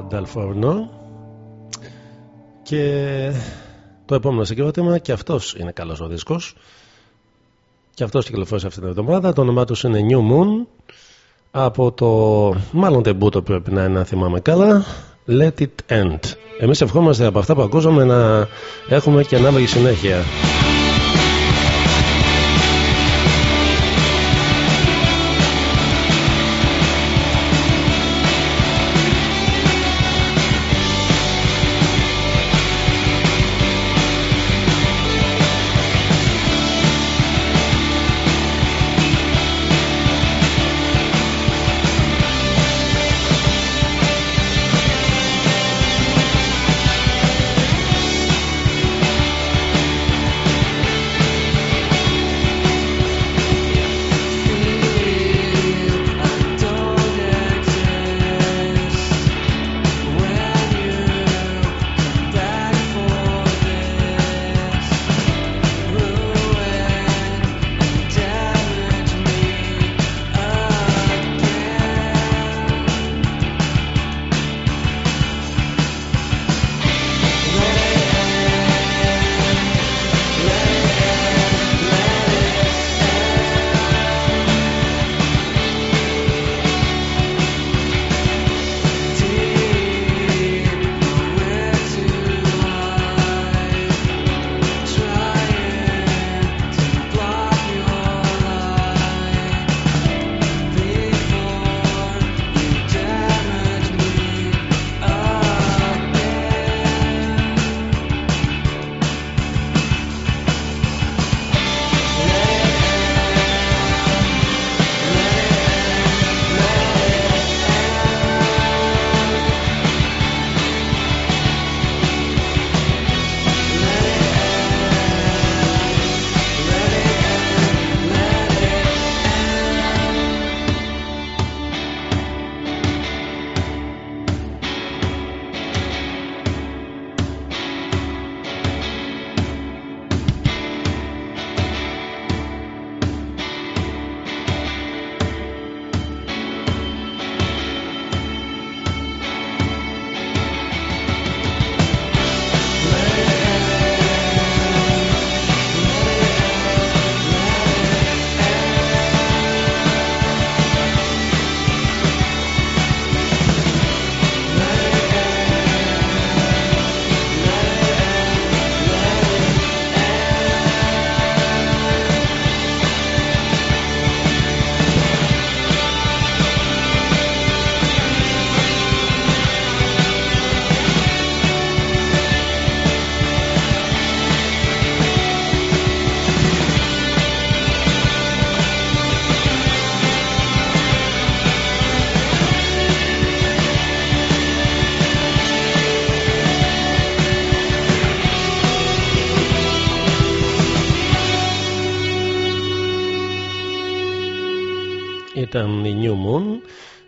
Κάρλα Νταλφορνό και το επόμενο συγκρότημα και αυτός είναι καλός ο δίσκος. Και αυτός κυκλοφόρησε αυτή την εβδομάδα. Το όνομά τους είναι New Moon. Από το μάλλον τεμπούτο πρέπει να είναι αν θυμάμαι καλά. Let It End. Εμείς ευχόμαστε από αυτά που ακούσαμε να έχουμε και ανάλογη συνέχεια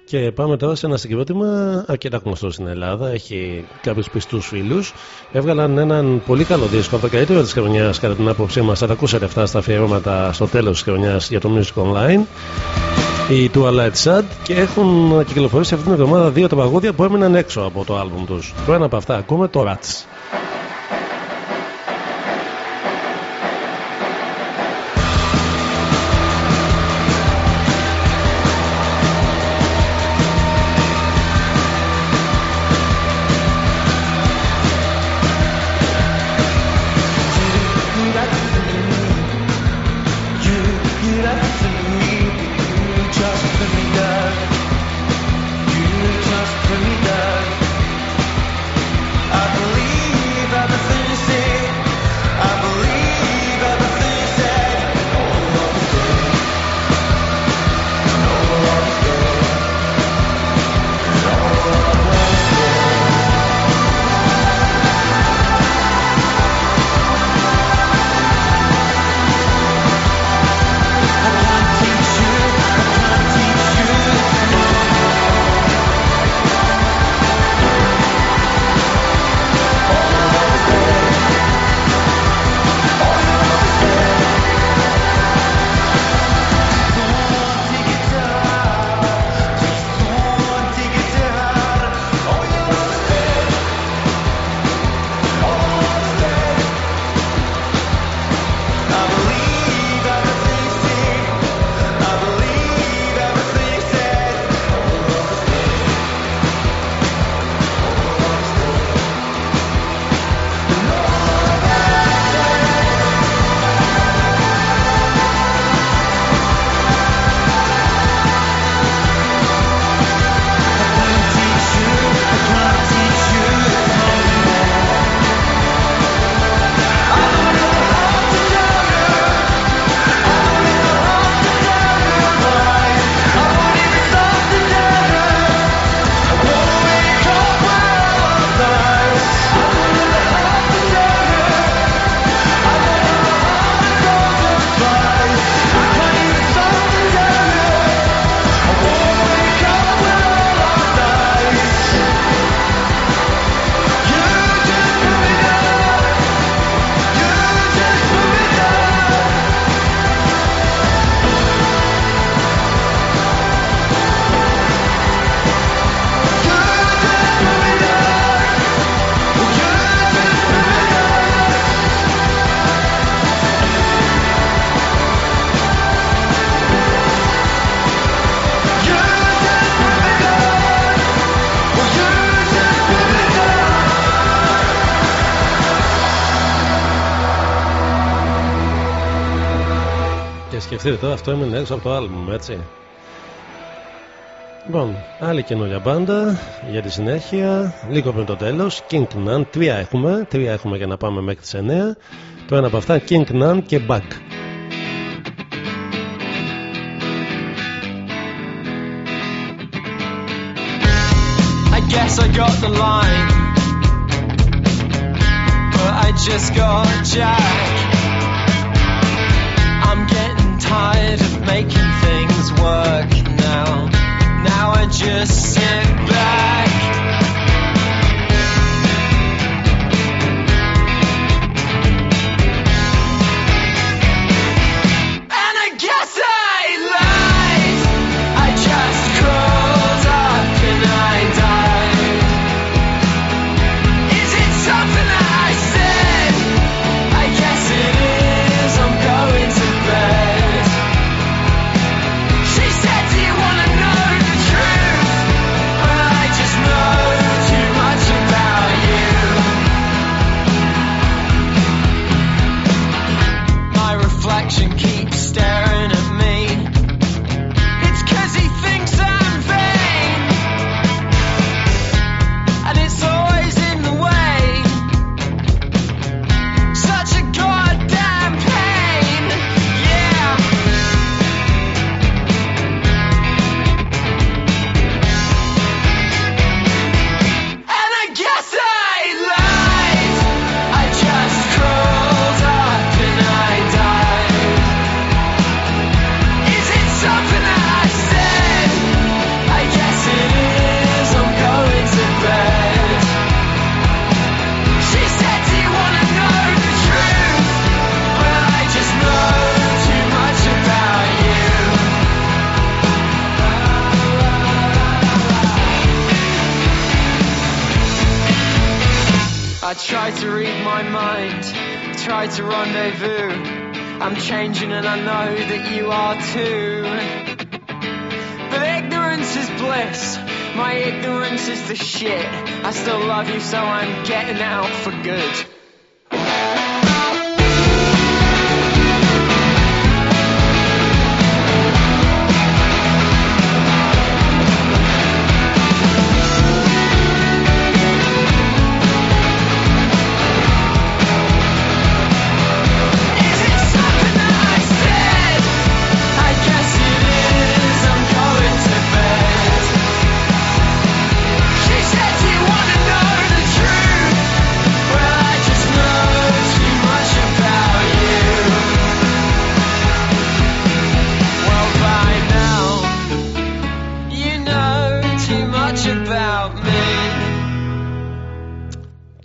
και πάμε τώρα σε ένα συγκρότημα αρκετά γνωστό στην Ελλάδα. Έχει κάποιους πιστούς φίλους. Έβγαλαν έναν πολύ καλό δίσκο από το καλύτερο της χρονιάς, κατά την άποψή μας. Θα τα ακούσετε αυτά στα αφιερώματα στο τέλος της χρονιάς για το Music Online. Οι Light Sad και έχουν κυκλοφορήσει αυτήν την εβδομάδα δύο τραγούδια που έμειναν έξω από το άλμπουμ τους. Το ένα από αυτά ακούμε το Rats. Σκεφτείτε τώρα, αυτό έμεινε έξω από το άλμπουμ, έτσι. Λοιπόν, άλλη καινούργια μπάντα για τη συνέχεια. Λίγο πριν το τέλος. King Nun, τρία έχουμε. Τρία έχουμε για να πάμε μέχρι τις 9. Το ένα από αυτά, King Nun και Back. I guess I got the line, but I just got Jack. Of making things work now. Now I just sit back. To read my mind, try to rendezvous. I'm changing and I know that you are too. But ignorance is bliss. My ignorance is the shit. I still love you, so I'm getting out for good.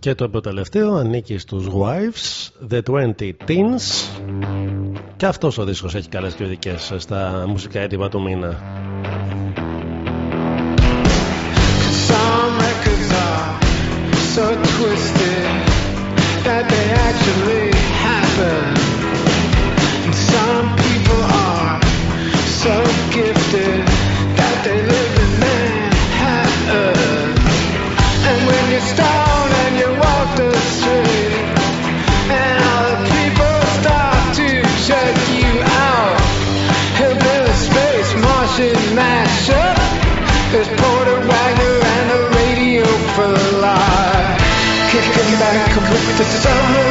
Και το προτελευταίο ανήκει στους Wives, The 20 Teens. Και αυτός ο δίσκος έχει καλές κριτικές στα μουσικά έτοιμα του μήνα. Some There's Porter Wagner and the radio for life. Kicking back with the summer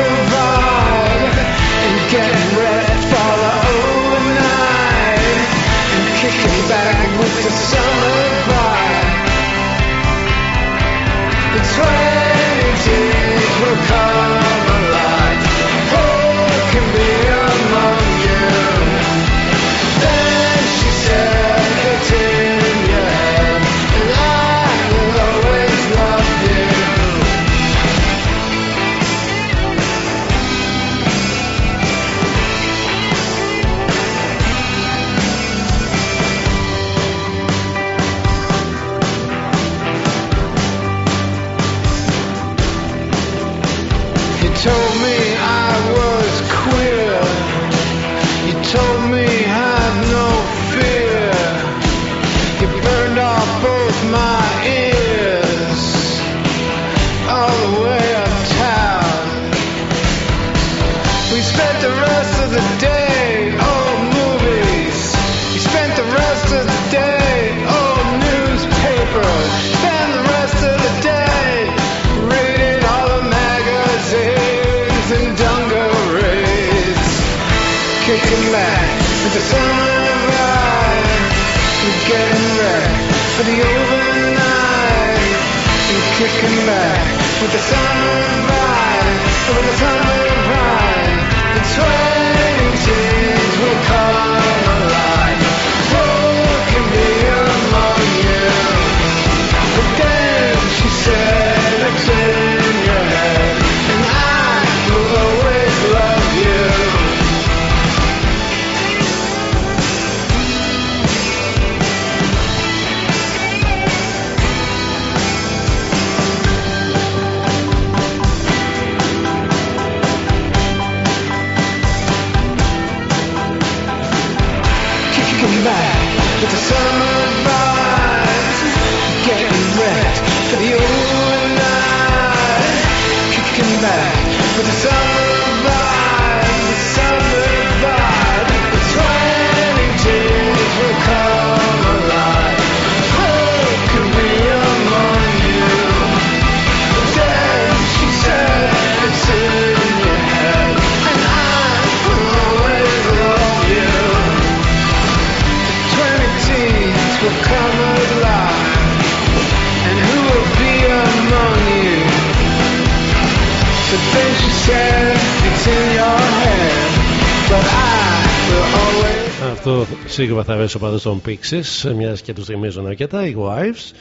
Αυτό σίγουρα θα αρέσει πάντω των Pixies, μιας και τους θυμίζουν αρκετά, οι Wives.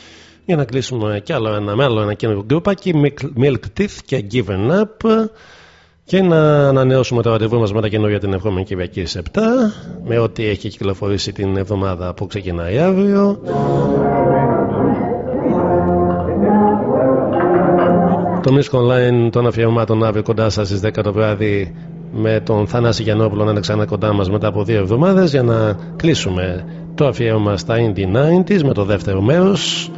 Για να κλείσουμε κι άλλο ένα με άλλο ένα καινούργιο γκρουπάκι, Milk- Milk Teeth και Given Up. Και να ανανεώσουμε το ραντεβού μας με τα καινούργια την επόμενη Κυριακή στι 7, με ό,τι έχει κυκλοφορήσει την εβδομάδα που ξεκινάει αύριο. Το Music Online των αφιερωμάτων αύριο κοντά σας στις 10 το βράδυ με τον Θανάση Γιαννόπουλο να είναι ξανά κοντά μας μετά από δύο εβδομάδες για να κλείσουμε το αφιέρωμα στα Indie 90s με το δεύτερο μέρος.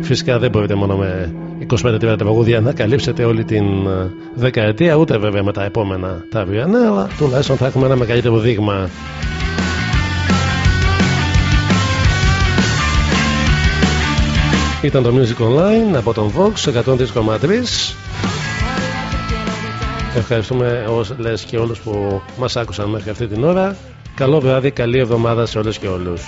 Φυσικά δεν μπορείτε μόνο με 25-30 τραγούδια να καλύψετε όλη την ε, δεκαετία, ούτε βέβαια με τα επόμενα τα αυριανά, αλλά τουλάχιστον θα έχουμε ένα μεγαλύτερο δείγμα. Ήταν το Music Online από τον Vox 103,3. Ευχαριστούμε όλες και όλους που μας άκουσαν μέχρι αυτή την ώρα. Καλό βράδυ, καλή εβδομάδα σε όλες και όλους.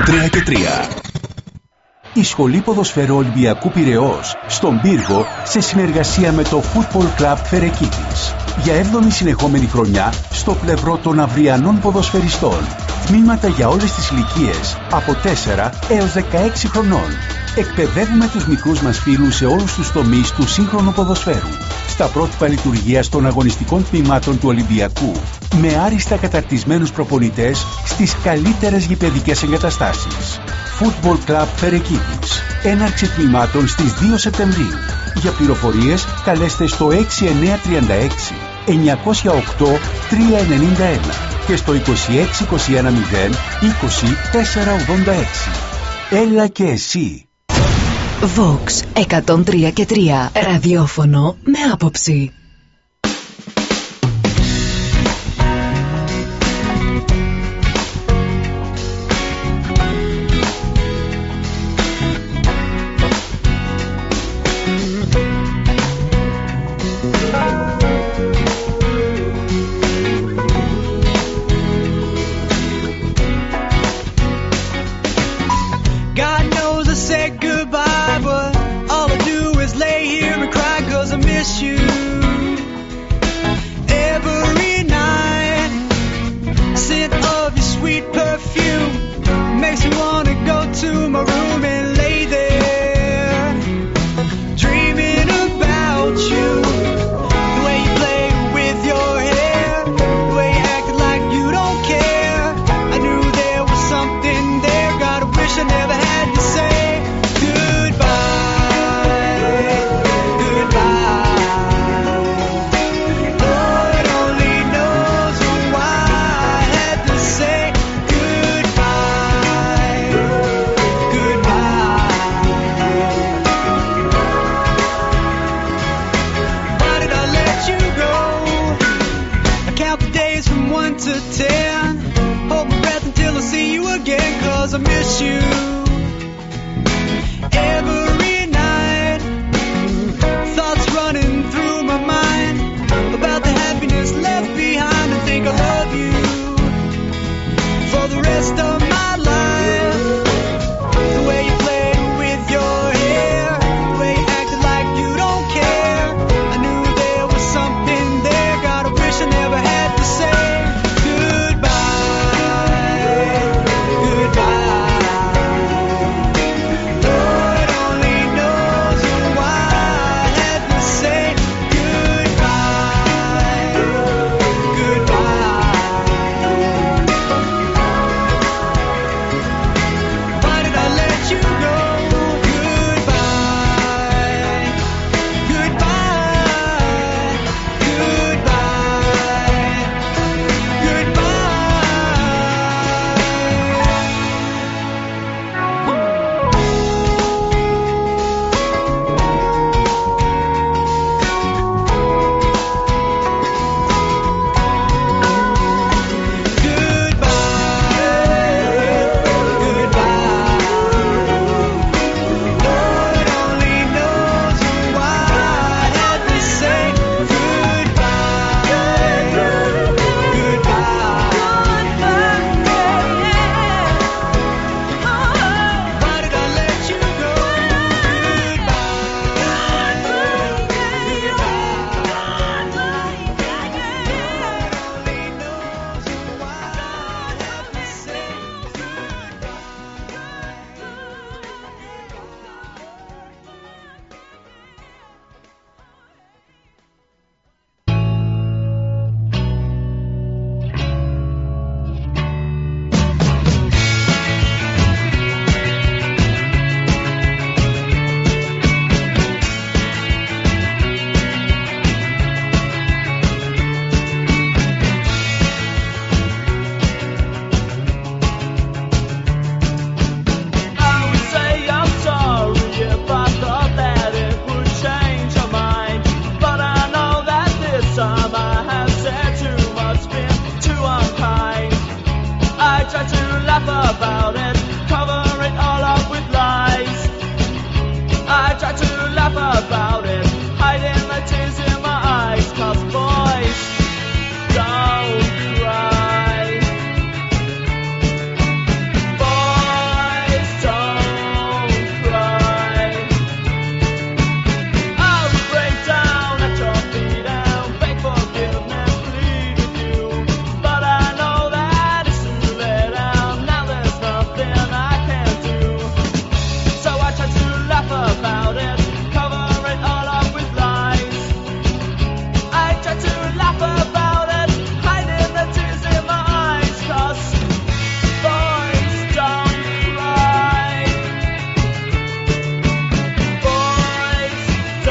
3 και 3. Η Σχολή Ποδοσφαίρου Ολυμπιακού Πυραιός στον Πύργο σε συνεργασία με το Football Club Φερεκίτης. Για 7η συνεχόμενη χρονιά στο πλευρό των αυριανών ποδοσφαιριστών. Τμήματα για όλες τις ηλικίες από 4 έως 16 χρονών. Εκπαιδεύουμε τους μικρούς μας φίλους σε όλους τους τομείς του σύγχρονου ποδοσφαίρου. Στα πρότυπα λειτουργίας των αγωνιστικών τμήματων του Ολυμπιακού με άριστα καταρτισμένους προπονητές στις καλύτερες γηπαιδικές εγκαταστάσεις. Football Club Φερεκίδης. Έναρξη τμήματων στις 2 Σεπτεμβρίου. Για πληροφορίες καλέστε στο 6936 908 391 και στο 26210 20486. Έλα και εσύ. Vox 103 και 3 ραδιόφωνο με άποψη.